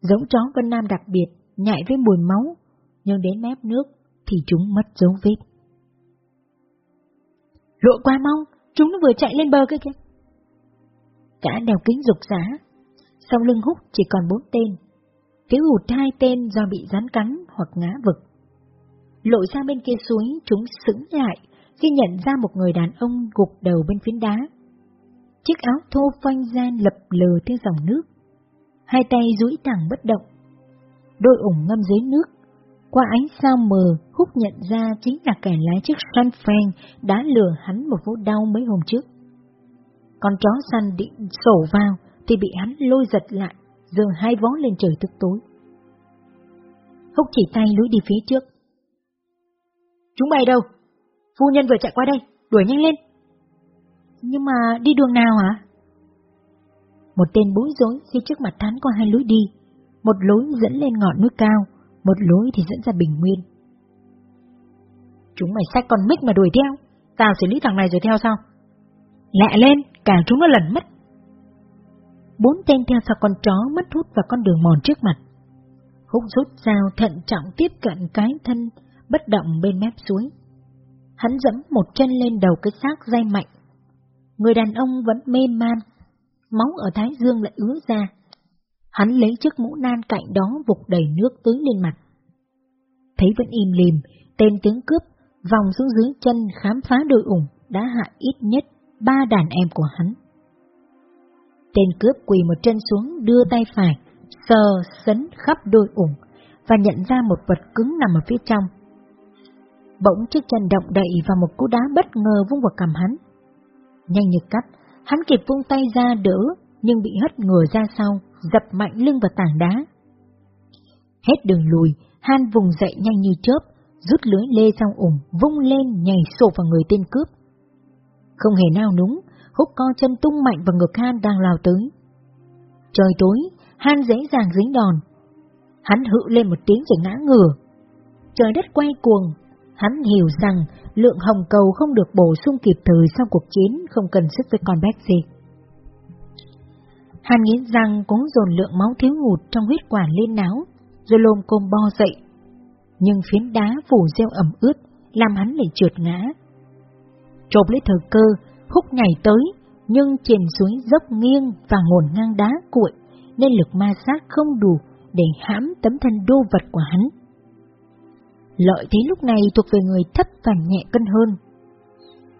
Giống chó Vân Nam đặc biệt, nhạy với mùi máu, nhưng đến mép nước thì chúng mất dấu vết. Lội qua mau, chúng nó vừa chạy lên bờ kia kìa. Cả đèo kính rục rã, sau lưng húc chỉ còn bốn tên. Thiếu hụt hai tên do bị rắn cắn hoặc ngã vực. Lội ra bên kia suối, chúng sững lại khi nhận ra một người đàn ông gục đầu bên phiến đá. Chiếc áo thô phanh gian lập lờ theo dòng nước. Hai tay duỗi thẳng bất động. Đôi ủng ngâm dưới nước, qua ánh sao mờ, Húc nhận ra chính là kẻ lái chiếc San Fran đã lừa hắn một vụ đau mấy hôm trước. Con chó săn định sổ vào thì bị hắn lôi giật lại, giờ hai vó lên trời tức tối. Húc chỉ tay lối đi phía trước. Chúng bay đâu? Phu nhân vừa chạy qua đây, đuổi nhanh lên. Nhưng mà đi đường nào hả? Một tên bối rối khi trước mặt hắn có hai lối đi, một lối dẫn lên ngọn núi cao, một lối thì dẫn ra bình nguyên. Chúng mày xách con mic mà đuổi theo, tao xử lý thằng này rồi theo sao? Lẹ lên, cả chúng nó lần mất. Bốn tên theo sau con chó mất hút vào con đường mòn trước mặt. Húc rút dao thận trọng tiếp cận cái thân bất động bên mép suối. Hắn dẫm một chân lên đầu cái xác dây mạnh. Người đàn ông vẫn mê man, máu ở thái dương lại ứa ra. Hắn lấy chiếc mũ nan cạnh đó vục đầy nước tưới lên mặt. Thấy vẫn im lìm, tên tướng cướp vòng xuống dưới chân khám phá đôi ủng đã hạ ít nhất ba đàn em của hắn. Tên cướp quỳ một chân xuống đưa tay phải, sờ sấn khắp đôi ủng và nhận ra một vật cứng nằm ở phía trong. Bỗng chiếc chân động đậy và một cú đá bất ngờ vung vào cầm hắn. Nhanh như cắt, hắn kịp vung tay ra đỡ, nhưng bị hất ngửa ra sau, dập mạnh lưng vào tảng đá. Hết đường lùi, Han vùng dậy nhanh như chớp, rút lưới lê trong ủng, vung lên nhảy sổ vào người tên cướp. Không hề nao núng, húc co chân tung mạnh vào ngực Han đang lao tới. Trời tối, Han dễ dàng dính đòn. Hắn hự lên một tiếng rồi ngã ngửa. Trời đất quay cuồng, hắn hiểu rằng lượng hồng cầu không được bổ sung kịp thời sau cuộc chiến không cần sức với con bé Hàn nghĩ rằng cố dồn lượng máu thiếu hụt trong huyết quản lên não, rồi lồm côm bo dậy. Nhưng phiến đá phủ rêu ẩm ướt, làm hắn lại trượt ngã. Chộp lấy thời cơ, húc nhảy tới, nhưng trên suối dốc nghiêng và ngổn ngang đá cuội, nên lực ma sát không đủ để hãm tấm thân đô vật của hắn. Lợi thế lúc này thuộc về người thấp và nhẹ cân hơn.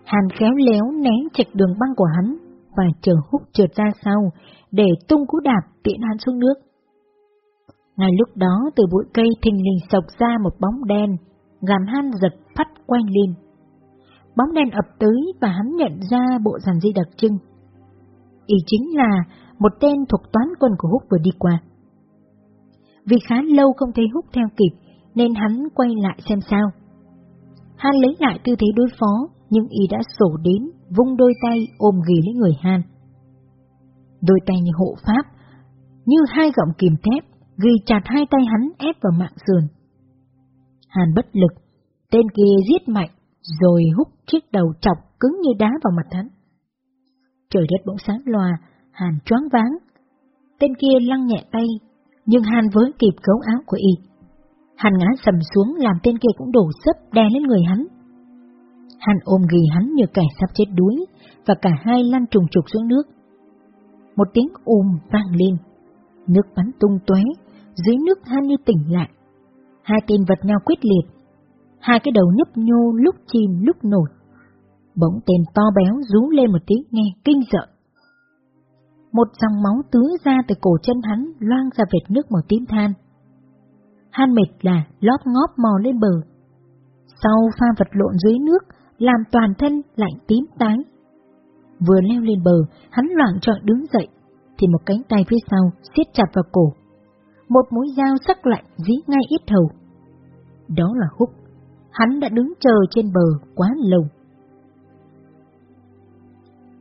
Hàn khéo léo né chạch đường băng của hắn và chờ húc trượt ra sau để tung cú đạp tiện hắn xuống nước. Ngay lúc đó từ bụi cây thình lình sộc ra một bóng đen, gàm han giật phát quanh lên. Bóng đen ập tới và hắn nhận ra bộ dàn di đặc trưng. Ý chính là một tên thuộc toán quân của Húc vừa đi qua. Vì khá lâu không thấy Húc theo kịp, nên hắn quay lại xem sao. Han lấy lại tư thế đối phó, nhưng y đã sổ đến, vung đôi tay ôm ghì lấy người Han. Đôi tay như hộ pháp, như hai gọng kìm thép, ghi chặt hai tay hắn ép vào mạng sườn. Hàn bất lực, tên kia giết mạnh, rồi hút chiếc đầu chọc cứng như đá vào mặt hắn. Trời đất bỗng sáng loà, Hàn choáng váng. Tên kia lăng nhẹ tay, nhưng Hàn với kịp cấu áo của y. Hàn ngã sầm xuống làm tên kia cũng đổ sấp đè lên người hắn. Hàn ôm ghì hắn như kẻ sắp chết đuối, và cả hai lăn trùng trục xuống nước. Một tiếng ùm vang lên, nước bắn tung tóe, dưới nước Han như tỉnh lại. Hai tên vật nhau quyết liệt, hai cái đầu nhấp nhô lúc chìm lúc nổi. Bỗng tên to béo rú lên một tiếng nghe kinh sợ. Một dòng máu tứ ra từ cổ chân hắn loang ra vệt nước màu tím than. Han mệt là lóp ngóp mò lên bờ. Sau pha vật lộn dưới nước, làm toàn thân lạnh tím tái. Vừa leo lên bờ, hắn loạn trọn đứng dậy, thì một cánh tay phía sau siết chặt vào cổ. Một mũi dao sắc lạnh dí ngay ít hầu. Đó là Húc. Hắn đã đứng chờ trên bờ quá lâu.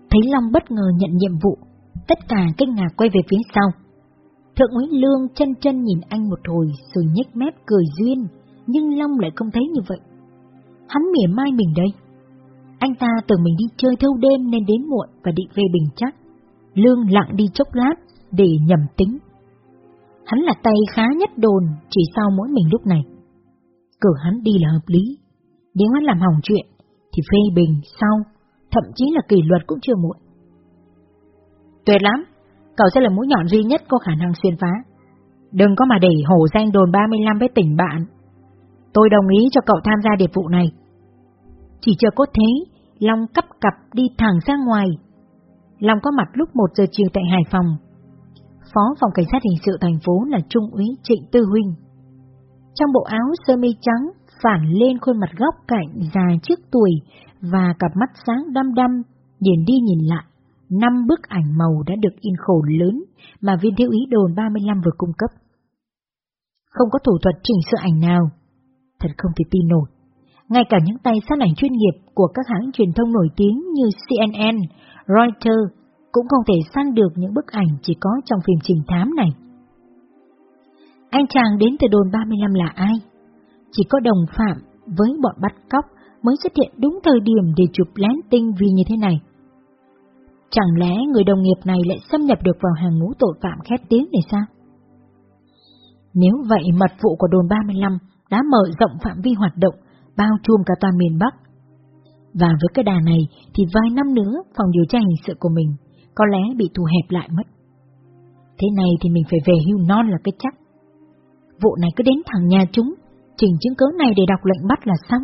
Thấy Long bất ngờ nhận nhiệm vụ, tất cả kinh ngạc quay về phía sau. Thượng úy Lương chân chân nhìn anh một hồi rồi nhếch mép cười duyên, nhưng Long lại không thấy như vậy. Hắn mỉa mai mình đây. Anh ta tưởng mình đi chơi thâu đêm nên đến muộn và định về bình chắc. Lương lặng đi chốc lát để nhầm tính. Hắn là tay khá nhất đồn chỉ sau mỗi mình lúc này. Cử hắn đi là hợp lý. Nếu hắn làm hỏng chuyện thì phê bình sau, thậm chí là kỷ luật cũng chưa muộn. Tuyệt lắm, cậu sẽ là mũi nhọn duy nhất có khả năng xuyên phá. Đừng có mà để hổ danh đồn 35 với tỉnh bạn. Tôi đồng ý cho cậu tham gia điệp vụ này. Chỉ chờ cốt thế, Long cấp cặp đi thẳng ra ngoài. Long có mặt lúc 1 giờ chiều tại Hải Phòng. Phó phòng cảnh sát hình sự thành phố là Trung úy Trịnh Tư Huynh. Trong bộ áo sơ mi trắng, phản lên khuôn mặt góc cạnh dài trước tuổi và cặp mắt sáng đăm đăm, nhìn đi nhìn lại. Năm bức ảnh màu đã được in khổ lớn mà viên thiếu ý đồn 35 vừa cung cấp. Không có thủ thuật chỉnh sửa ảnh nào. Thật không thể tin nổi. Ngay cả những tay sát ảnh chuyên nghiệp của các hãng truyền thông nổi tiếng như CNN, Reuters cũng không thể săn được những bức ảnh chỉ có trong phim trình thám này. Anh chàng đến từ đồn 35 là ai? Chỉ có đồng phạm với bọn bắt cóc mới xuất hiện đúng thời điểm để chụp lén tinh vì như thế này. Chẳng lẽ người đồng nghiệp này lại xâm nhập được vào hàng ngũ tội phạm khét tiếng này sao? Nếu vậy mật vụ của đồn 35 đã mở rộng phạm vi hoạt động, bao trùm cả toàn miền Bắc. Và với cái đà này thì vài năm nữa phòng điều tra hình sự của mình có lẽ bị thu hẹp lại mất. Thế này thì mình phải về hưu non là cái chắc. Vụ này cứ đến thẳng nhà chúng, trình chứng cứ này để đọc lệnh bắt là xong.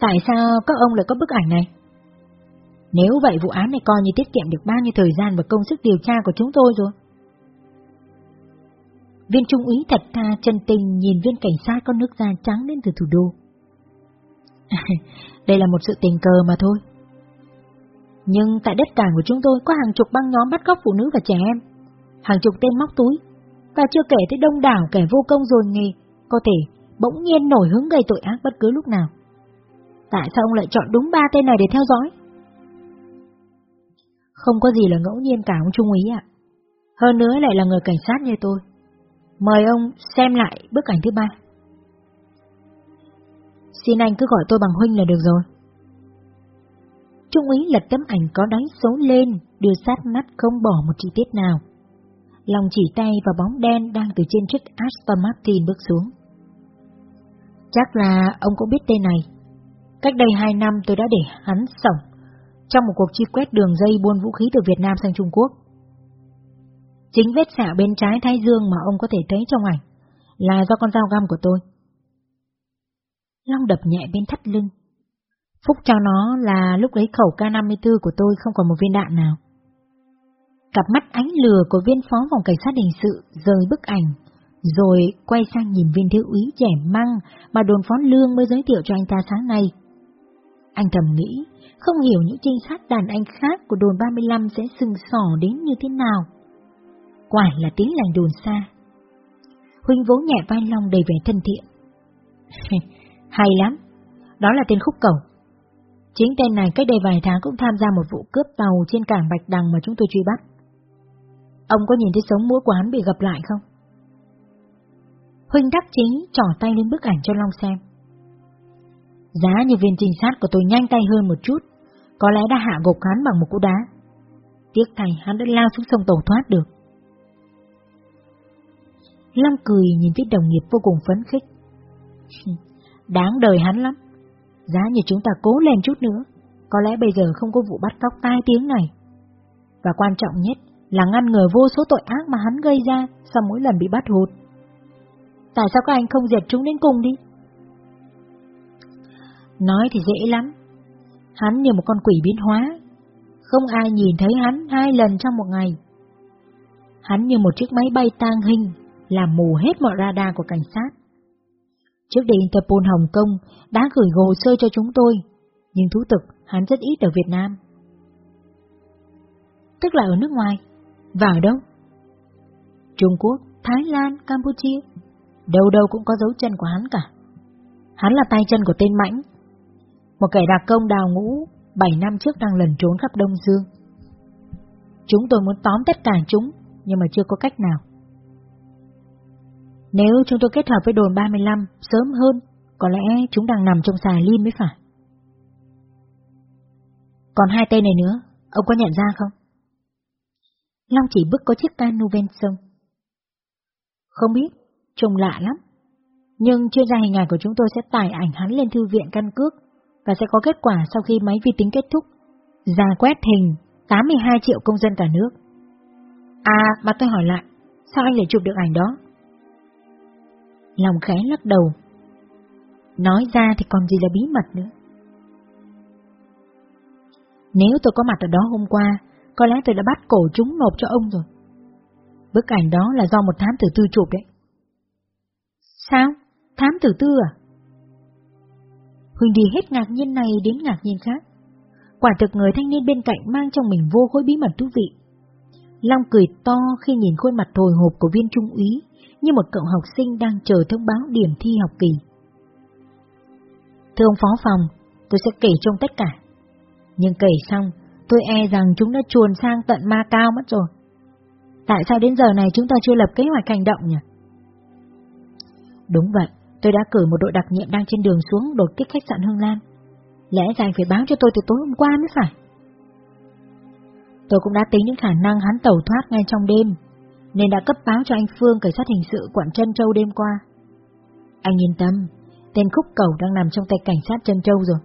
Tại sao các ông lại có bức ảnh này? Nếu vậy vụ án này coi như tiết kiệm được bao nhiêu thời gian và công sức điều tra của chúng tôi rồi. Viên trung úy thật tha chân tình nhìn viên cảnh sát có nước da trắng đến từ thủ đô. Đây là một sự tình cờ mà thôi. Nhưng tại đất cảng của chúng tôi có hàng chục băng nhóm bắt cóc phụ nữ và trẻ em, hàng chục tên móc túi, và chưa kể tới đông đảo kẻ vô công rồi nghề, có thể bỗng nhiên nổi hứng gây tội ác bất cứ lúc nào. Tại sao ông lại chọn đúng ba tên này để theo dõi? Không có gì là ngẫu nhiên cả ông Trung úy ạ. Hơn nữa lại là người cảnh sát như tôi. Mời ông xem lại bức ảnh thứ ba. Xin anh cứ gọi tôi bằng Huynh là được rồi. Trung úy lật tấm ảnh có đánh số lên, đưa sát mắt không bỏ một chi tiết nào. Lòng chỉ tay vào bóng đen đang từ trên chiếc Aston Martin bước xuống. Chắc là ông cũng biết tên này. Cách đây hai năm tôi đã để hắn sống trong một cuộc truy quét đường dây buôn vũ khí từ Việt Nam sang Trung Quốc. Chính vết xạ bên trái thái dương mà ông có thể thấy trong ảnh là do con dao găm của tôi. Long đập nhẹ bên thắt lưng. Phúc cho nó là lúc lấy khẩu K54 của tôi không còn một viên đạn nào. Cặp mắt ánh lừa của viên phó phòng cảnh sát hình sự rời bức ảnh, rồi quay sang nhìn viên thiếu úy trẻ măng mà đồn phó lương mới giới thiệu cho anh ta sáng nay. Anh thầm nghĩ, không hiểu những trinh sát đàn anh khác của đồn 35 sẽ sừng sỏ đến như thế nào. Quả là tiếng lành đồn xa. Huynh vỗ nhẹ vai Long đầy vẻ thân thiện. Hay lắm, đó là tên khúc cầu. Chính tên này cách đây vài tháng cũng tham gia một vụ cướp tàu trên cảng Bạch Đằng mà chúng tôi truy bắt. Ông có nhìn thấy sống mũi của hắn bị gặp lại không? Huynh đắc chí trỏ tay lên bức ảnh cho Long xem. Giá như viên trinh sát của tôi nhanh tay hơn một chút, có lẽ đã hạ gục hắn bằng một cú đá. Tiếc thay hắn đã lao xuống sông tẩu thoát được. Lâm cười nhìn thấy đồng nghiệp vô cùng phấn khích. Đáng đời hắn lắm. Giá như chúng ta cố lên chút nữa, có lẽ bây giờ không có vụ bắt cóc tai tiếng này. Và quan trọng nhất là ngăn ngừa vô số tội ác mà hắn gây ra sau mỗi lần bị bắt hụt. Tại sao các anh không diệt chúng đến cùng đi? Nói thì dễ lắm. Hắn như một con quỷ biến hóa. Không ai nhìn thấy hắn hai lần trong một ngày. Hắn như một chiếc máy bay tang hình, làm mù hết mọi radar của cảnh sát. Trước đây Interpol Hồng Kông đã gửi hồ sơ cho chúng tôi, nhưng thú thực hắn rất ít ở Việt Nam. Tức là ở nước ngoài. Và ở đâu? Trung Quốc, Thái Lan, Campuchia. Đâu đâu cũng có dấu chân của hắn cả. Hắn là tay chân của tên Mãnh, một kẻ đặc công đào ngũ, 7 năm trước đang lẩn trốn khắp Đông Dương. Chúng tôi muốn tóm tất cả chúng, nhưng mà chưa có cách nào. Nếu chúng tôi kết hợp với đồn 35 sớm hơn, có lẽ chúng đang nằm trong xà lim mới phải. Còn hai tên này nữa, ông có nhận ra không? Long chỉ bước có chiếc cano ven sông. Không biết, trông lạ lắm. Nhưng chuyên gia hình ảnh của chúng tôi sẽ tải ảnh hắn lên thư viện căn cước và sẽ có kết quả sau khi máy vi tính kết thúc. Ra quét hình 82 triệu công dân cả nước. À, mà tôi hỏi lại, sao anh lại chụp được ảnh đó? Lòng khẽ lắc đầu. Nói ra thì còn gì là bí mật nữa. Nếu tôi có mặt ở đó hôm qua, có lẽ tôi đã bắt cổ chúng nộp cho ông rồi. Bức ảnh đó là do một thám tử tư chụp đấy. Sao? Thám tử tư à? Huỳnh đi hết ngạc nhiên này đến ngạc nhiên khác. Quả thực người thanh niên bên cạnh mang trong mình vô khối bí mật thú vị. Long cười to khi nhìn khuôn mặt thồi hộp của viên trung úy, như một cậu học sinh đang chờ thông báo điểm thi học kỳ. Thưa ông phó phòng, tôi sẽ kể trong tất cả. Nhưng kể xong, tôi e rằng chúng đã chuồn sang tận ma cao mất rồi. Tại sao đến giờ này chúng ta chưa lập kế hoạch hành động nhỉ? Đúng vậy, tôi đã cử một đội đặc nhiệm đang trên đường xuống đột kích khách sạn Hương Lan. Lẽ ra anh phải báo cho tôi từ tối hôm qua mới phải. Tôi cũng đã tính đến khả năng hắn tẩu thoát ngay trong đêm, nên đã cấp báo cho anh Phương cảnh sát hình sự quận Trân Châu đêm qua. Anh yên tâm, tên khúc cầu đang nằm trong tay cảnh sát Trân Châu rồi.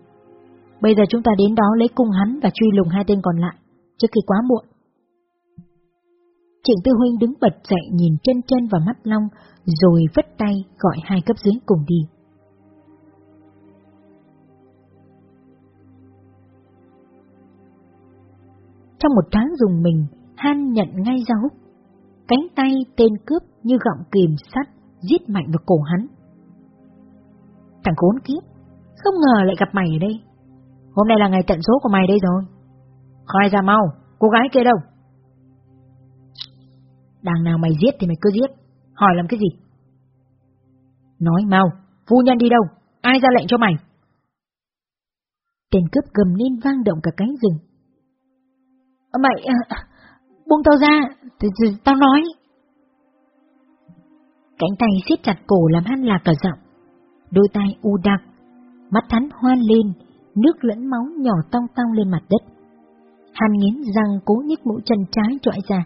Bây giờ chúng ta đến đó lấy cung hắn và truy lùng hai tên còn lại, trước khi quá muộn. Trịnh Tư Huynh đứng bật dậy nhìn chân chân vào mắt Long, rồi vất tay gọi hai cấp dưới cùng đi. Trong một tháng dùng mình, Han nhận ngay ra húc. Cánh tay tên cướp như gọng kìm sắt, giết mạnh vào cổ hắn. Thằng khốn kiếp, không ngờ lại gặp mày ở đây. Hôm nay là ngày tận số của mày đây rồi. Khai ra mau, cô gái kia đâu? Đằng nào mày giết thì mày cứ giết, hỏi làm cái gì? Nói mau, phu nhân đi đâu? Ai ra lệnh cho mày? Tên cướp gầm lên vang động cả cánh rừng. Mày, à, buông tao ra, tao nói. Cánh tay siết chặt cổ làm hắn lạc cả giọng. Đôi tay u đặc, mắt hắn hoan lên, nước lẫn máu nhỏ tong tong lên mặt đất. Hắn nghiến răng cố nhích mũi chân trái trọi ra.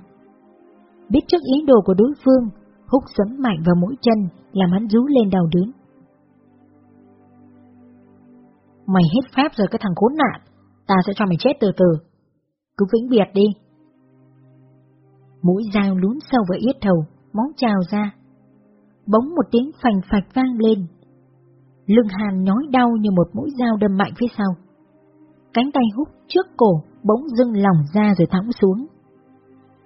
Biết trước ý đồ của đối phương, húc sấm mạnh vào mũi chân, làm hắn rú lên đau đớn. Mày hết phép rồi cái thằng khốn nạn, ta sẽ cho mày chết từ từ. Cứ vĩnh biệt đi. Mũi dao lún sâu vào yết thầu, máu trào ra. Bỗng một tiếng phành phạch vang lên. Lưng hàn nhói đau như một mũi dao đâm mạnh phía sau. Cánh tay hút trước cổ bỗng dưng lỏng ra rồi thõng xuống.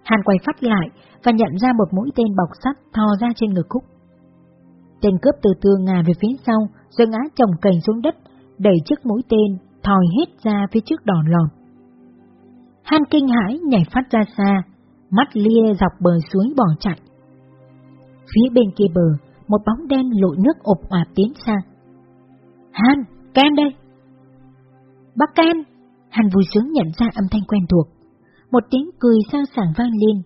Hàn quay phát lại và nhận ra một mũi tên bọc sắt thò ra trên ngực Cúc. Tên cướp từ từ ngà về phía sau, rồi ngã chồng cành xuống đất, đẩy chiếc mũi tên, thòi hết ra phía trước đòn lòn. Han kinh hãi nhảy phát ra xa, mắt lia dọc bờ suối bỏ chạy. Phía bên kia bờ, một bóng đen lội nước ộp ạp tiến sang. Han, Ken đây! Bác Ken! Han vui sướng nhận ra âm thanh quen thuộc một tiếng cười sang sảng vang lên.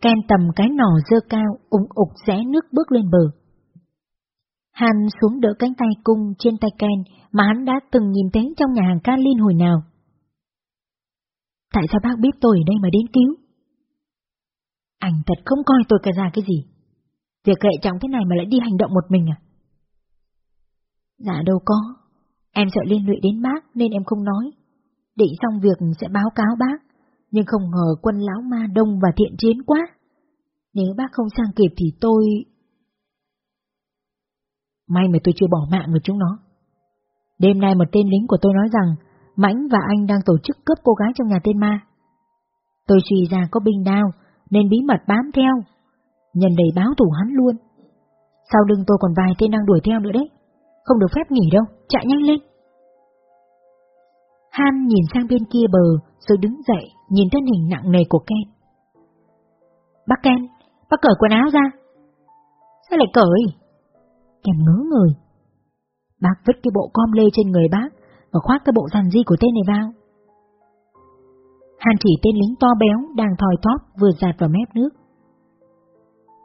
Ken tầm cái nỏ dơ cao, ủng ục rẽ nước bước lên bờ. Han xuống đỡ cánh tay cung trên tay Ken mà hắn đã từng nhìn thấy trong nhà hàng Calin hồi nào. Tại sao bác biết tôi ở đây mà đến cứu? Anh thật không coi tôi cả ra cái gì. Việc hệ trọng thế này mà lại đi hành động một mình à? Dạ đâu có. Em sợ liên lụy đến bác nên em không nói. Định xong việc sẽ báo cáo bác, nhưng không ngờ quân lão ma đông và thiện chiến quá. Nếu bác không sang kịp thì tôi... May mà tôi chưa bỏ mạng với chúng nó. Đêm nay một tên lính của tôi nói rằng Mãnh và anh đang tổ chức cướp cô gái trong nhà tên ma. Tôi suy ra có binh đao nên bí mật bám theo, nhân đầy báo thủ hắn luôn. Sau lưng tôi còn vài tên đang đuổi theo nữa đấy, không được phép nghỉ đâu, chạy nhanh lên. Han nhìn sang bên kia bờ, rồi đứng dậy, nhìn thân hình nặng nề của Ken. Bác Ken, bác cởi quần áo ra. Sao lại cởi? Ken ngớ người. Bác vứt cái bộ com lê trên người bác và khoác cái bộ giàn di của tên này vào. Han chỉ tên lính to béo đang thòi thóp vừa giạt vào mép nước.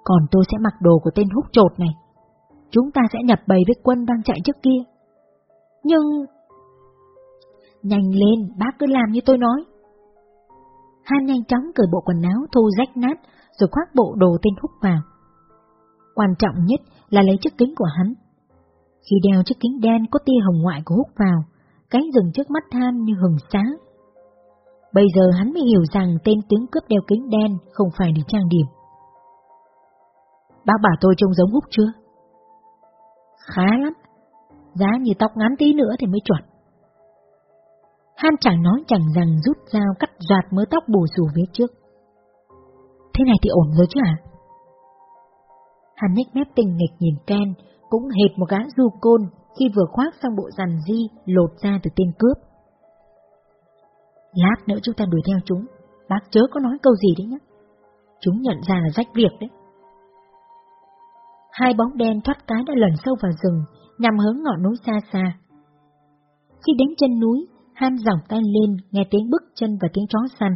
Còn tôi sẽ mặc đồ của tên hút trột này. Chúng ta sẽ nhập bầy với quân đang chạy trước kia. Nhưng Nhanh lên, bác cứ làm như tôi nói. Han nhanh chóng cởi bộ quần áo thu rách nát, rồi khoác bộ đồ tên hút vào. Quan trọng nhất là lấy chiếc kính của hắn. Khi đeo chiếc kính đen có tia hồng ngoại của hút vào, cái rừng trước mắt Han như hừng sáng. Bây giờ hắn mới hiểu rằng tên tướng cướp đeo kính đen không phải để trang điểm. Bác bảo tôi trông giống húc chưa? Khá lắm. Giá như tóc ngắn tí nữa thì mới chuẩn. Han chẳng nói chẳng rằng rút dao cắt giọt mớ tóc bù xù phía trước. Thế này thì ổn rồi chứ hả? Han nhếch mép tình nghịch nhìn Ken, cũng hệt một gã du côn khi vừa khoác sang bộ rằn di lột ra từ tên cướp. Lát nữa chúng ta đuổi theo chúng, bác chớ có nói câu gì đấy nhé. Chúng nhận ra là rách việc đấy. Hai bóng đen thoát cái đã lần sâu vào rừng, nhằm hướng ngọn núi xa xa. Khi đến chân núi, Han dòng tay lên, nghe tiếng bước chân và tiếng chó săn.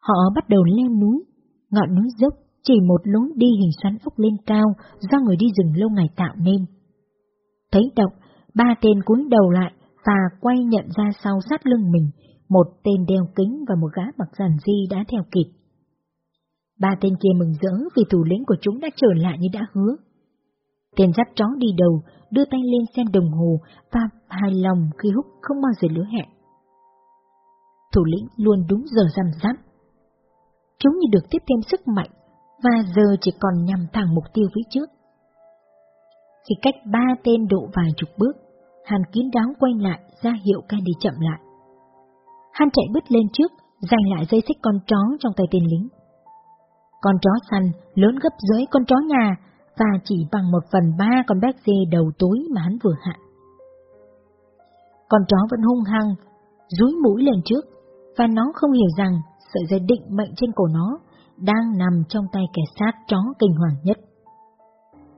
Họ bắt đầu leo núi, ngọn núi dốc chỉ một lối đi hình xoắn ốc lên cao do người đi rừng lâu ngày tạo nên. Thấy động, ba tên cúi đầu lại và quay nhận ra sau sát lưng mình, một tên đeo kính và một gã mặc giản di đã theo kịp. Ba tên kia mừng rỡ vì thủ lĩnh của chúng đã trở lại như đã hứa. Tên dắt chó đi đầu, đưa tay lên xem đồng hồ và hài lòng khi húc không bao giờ lứa hẹn. Thủ lĩnh luôn đúng giờ rằm rắp. Chúng như được tiếp thêm sức mạnh và giờ chỉ còn nhằm thẳng mục tiêu phía trước. Khi cách ba tên độ vài chục bước, Hàn kín đáo quay lại ra hiệu Candy chậm lại. Han chạy bứt lên trước, giành lại dây xích con chó trong tay tên lính. Con chó săn lớn gấp dưới con chó nhà và chỉ bằng một phần ba con béc dê đầu tối mà hắn vừa hạ. Con chó vẫn hung hăng, rúi mũi lên trước, và nó không hiểu rằng sợi dây định mệnh trên cổ nó đang nằm trong tay kẻ sát chó kinh hoàng nhất.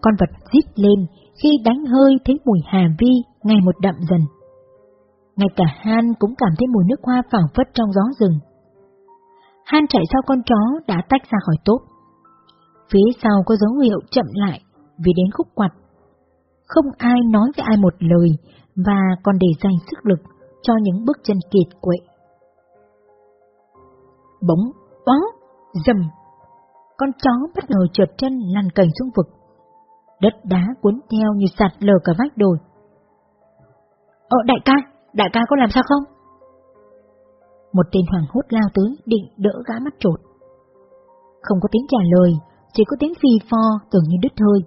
Con vật rít lên khi đánh hơi thấy mùi hà vi ngày một đậm dần. Ngay cả Han cũng cảm thấy mùi nước hoa phảng phất trong gió rừng. Han chạy sau con chó đã tách ra khỏi tốp. Phía sau có dấu hiệu chậm lại vì đến khúc quặt. Không ai nói với ai một lời và còn để dành sức lực cho những bước chân kiệt quệ. Bỗng, bóng, dầm. Con chó bất ngờ trượt chân lăn cành xuống vực. Đất đá cuốn theo như sạt lở cả vách đồi. Ờ đại ca, đại ca có làm sao không? Một tên hoàng hốt lao tới định đỡ gã mắt trột. Không có tiếng trả lời, chỉ có tiếng phi pho tưởng như đứt hơi.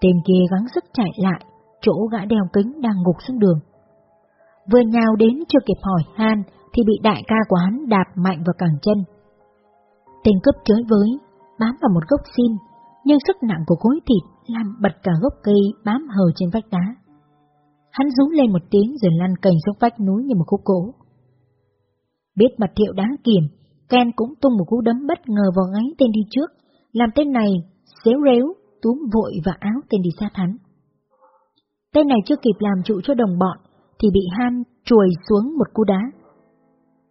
Tên kia gắng sức chạy lại, chỗ gã đeo kính đang ngục xuống đường. Vừa nhào đến chưa kịp hỏi Han thì bị đại ca của hắn đạp mạnh vào cẳng chân. Tên cướp chới với, bám vào một gốc xin, nhưng sức nặng của khối thịt làm bật cả gốc cây bám hờ trên vách đá. Hắn rú lên một tiếng rồi lăn cành xuống vách núi như một khúc cổ. Biết mặt thiệu đáng kiềm, Ken cũng tung một cú đấm bất ngờ vào ngáy tên đi trước, làm tên này xéo réo, túm vội và áo tên đi sát hắn. Tên này chưa kịp làm trụ cho đồng bọn, thì bị Han chuồi xuống một cú đá.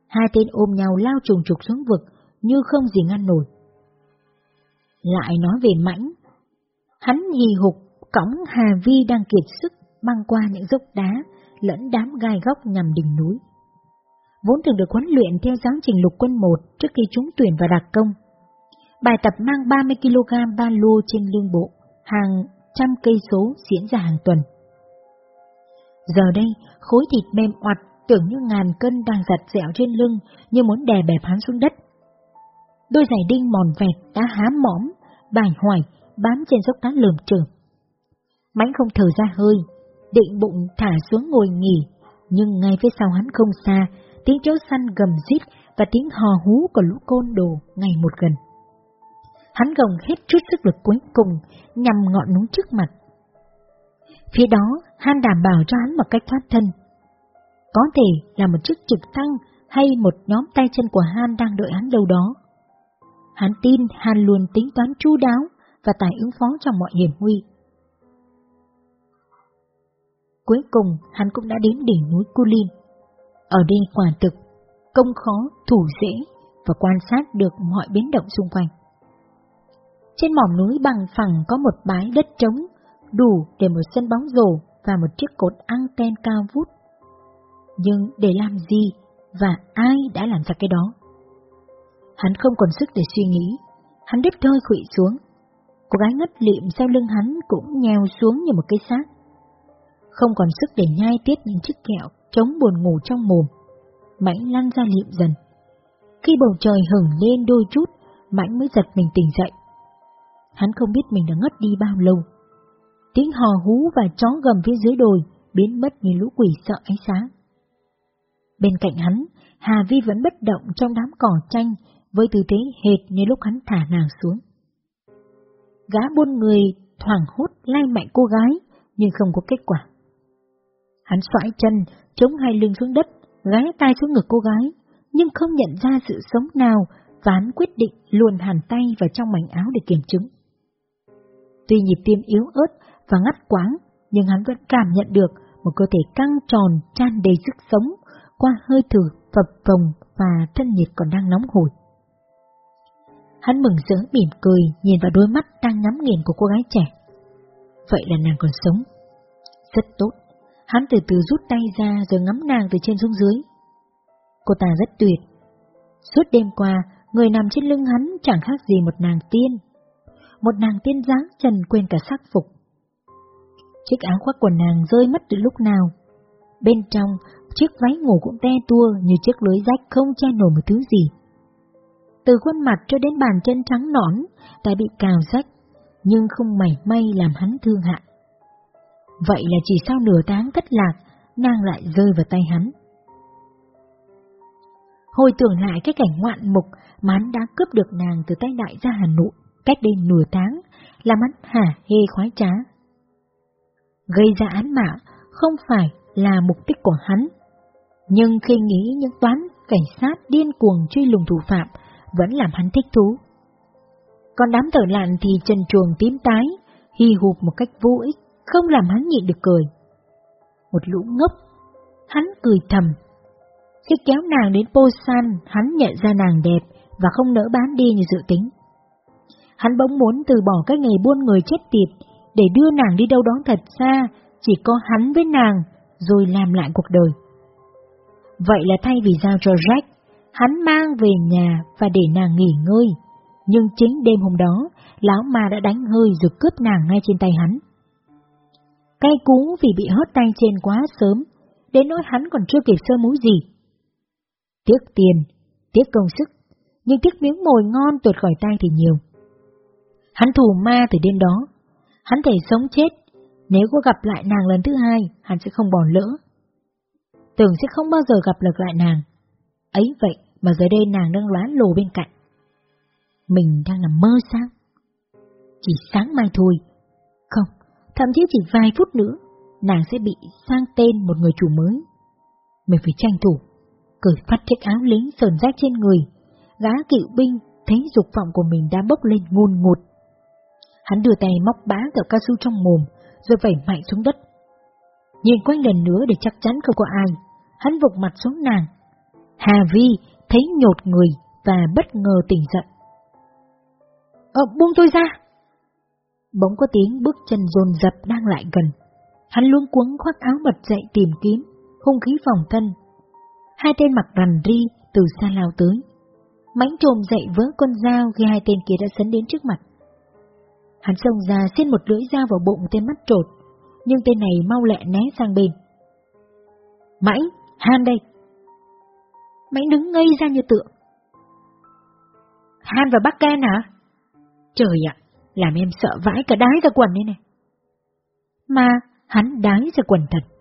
Hai tên ôm nhau lao trùng trục xuống vực, như không gì ngăn nổi. Lại nói về mãnh, hắn hì hục cõng Hà Vi đang kiệt sức băng qua những dốc đá, lẫn đám gai góc nhằm đỉnh núi. Vốn thường được huấn luyện theo giáo trình lục quân 1 trước khi chúng tuyển vào đặc công. Bài tập mang 30kg ba lô trên lưng bộ, hàng trăm cây số diễn ra hàng tuần. Giờ đây, khối thịt mềm oặt tưởng như ngàn cân đang giặt dẻo trên lưng như muốn đè bẹp hắn xuống đất. Đôi giày đinh mòn vẹt đã há mõm, bài hoài, bám trên dốc đá lườm chởm. Mãnh không thở ra hơi, định bụng thả xuống ngồi nghỉ, nhưng ngay phía sau hắn không xa, tiếng chó săn gầm rít và tiếng hò hú của lũ côn đồ ngày một gần. Hắn gồng hết chút sức lực cuối cùng nhằm ngọn núi trước mặt. Phía đó, Han đảm bảo cho hắn một cách thoát thân. Có thể là một chiếc trực thăng hay một nhóm tay chân của Han đang đợi hắn đâu đó. Hắn tin Han luôn tính toán chu đáo và tài ứng phó trong mọi hiểm nguy. Cuối cùng, hắn cũng đã đến đỉnh núi Kulin. Ở đây quả thực, công khó, thủ dễ và quan sát được mọi biến động xung quanh. Trên mỏm núi bằng phẳng có một bãi đất trống, đủ để một sân bóng rổ và một chiếc cột anten cao vút. Nhưng để làm gì và ai đã làm ra cái đó? Hắn không còn sức để suy nghĩ, hắn đứt thôi khụy xuống. Cô gái ngất liệm sau lưng hắn cũng nheo xuống như một cây xác không còn sức để nhai tiết những chiếc kẹo chống buồn ngủ trong mồm. Mãnh lăn ra liệm dần. Khi bầu trời hửng lên đôi chút, Mãnh mới giật mình tỉnh dậy. Hắn không biết mình đã ngất đi bao lâu. Tiếng hò hú và chó gầm phía dưới đồi biến mất như lũ quỷ sợ ánh sáng. Bên cạnh hắn, Hà Vi vẫn bất động trong đám cỏ tranh với tư thế hệt như lúc hắn thả nàng xuống. Gã buôn người thoảng hốt lai mạnh cô gái, nhưng không có kết quả. Hắn xoãi chân, chống hai lưng xuống đất, gái tay xuống ngực cô gái, nhưng không nhận ra sự sống nào và hắn quyết định luồn hàn tay vào trong mảnh áo để kiểm chứng. Tuy nhịp tim yếu ớt và ngắt quáng, nhưng hắn vẫn cảm nhận được một cơ thể căng tròn, tràn đầy sức sống, qua hơi thở phập phồng và thân nhiệt còn đang nóng hổi. Hắn mừng rỡ mỉm cười nhìn vào đôi mắt đang nhắm nghiền của cô gái trẻ. Vậy là nàng còn sống. Rất tốt. Hắn từ từ rút tay ra rồi ngắm nàng từ trên xuống dưới. Cô ta rất tuyệt. Suốt đêm qua, người nằm trên lưng hắn chẳng khác gì một nàng tiên. Một nàng tiên dáng trần quên cả sắc phục. Chiếc áo khoác của nàng rơi mất từ lúc nào. Bên trong, chiếc váy ngủ cũng te tua như chiếc lưới rách không che nổi một thứ gì. Từ khuôn mặt cho đến bàn chân trắng nõn đã bị cào rách, nhưng không mảy may làm hắn thương hại. Vậy là chỉ sau nửa tháng thất lạc, nàng lại rơi vào tay hắn. Hồi tưởng lại cái cảnh ngoạn mục mà hắn đã cướp được nàng từ tay đại gia Hà Nội cách đây nửa tháng, làm hắn hả hê khoái trá. Gây ra án mạng không phải là mục đích của hắn, nhưng khi nghĩ những toán cảnh sát điên cuồng truy lùng thủ phạm vẫn làm hắn thích thú. Còn đám thở lạn thì trần chuồng tím tái, hy hụp một cách vô ích, không làm hắn nhịn được cười. Một lũ ngốc, hắn cười thầm. Khi kéo nàng đến Posan, hắn nhận ra nàng đẹp và không nỡ bán đi như dự tính. Hắn bỗng muốn từ bỏ cái nghề buôn người chết tiệt để đưa nàng đi đâu đó thật xa, chỉ có hắn với nàng, rồi làm lại cuộc đời. Vậy là thay vì giao cho Jack, hắn mang về nhà và để nàng nghỉ ngơi. Nhưng chính đêm hôm đó, lão ma đã đánh hơi rồi cướp nàng ngay trên tay hắn. Cay cú vì bị hớt tay trên quá sớm, đến nỗi hắn còn chưa kịp sơ múi gì. Tiếc tiền, tiếc công sức, nhưng tiếc miếng mồi ngon tuột khỏi tay thì nhiều. Hắn thù ma từ đêm đó, hắn thể sống chết, nếu có gặp lại nàng lần thứ hai, hắn sẽ không bỏ lỡ. Tưởng sẽ không bao giờ gặp được lại nàng. Ấy vậy mà giờ đây nàng đang lóa lồ bên cạnh. Mình đang nằm mơ sao? Chỉ sáng mai thôi. Không, thậm chí chỉ vài phút nữa, nàng sẽ bị sang tên một người chủ mới. Mình phải tranh thủ, cởi phát chiếc áo lính sờn rách trên người, gã cựu binh thấy dục vọng của mình đã bốc lên ngôn ngụt. Hắn đưa tay móc bá kẹo cao su trong mồm, rồi vẩy mạnh xuống đất. Nhìn quanh lần nữa để chắc chắn không có ai, hắn vụt mặt xuống nàng. Hà Vi thấy nhột người và bất ngờ tỉnh giận. Ờ, buông tôi ra! Bỗng có tiếng bước chân dồn dập đang lại gần. Hắn luôn cuống khoác áo bật dậy tìm kiếm, hung khí phòng thân. Hai tên mặc rằn ri từ xa lao tới. Mánh trồm dậy vỡ con dao khi hai tên kia đã sấn đến trước mặt. Hắn xông ra xiên một lưỡi dao vào bụng tên mắt trột, nhưng tên này mau lẹ né sang bên. Mãnh, Han đây! Mãnh đứng ngây ra như tượng. Han và bác Ken hả? Trời ạ, làm em sợ vãi cả đái ra quần đây này. Mà hắn đái ra quần thật.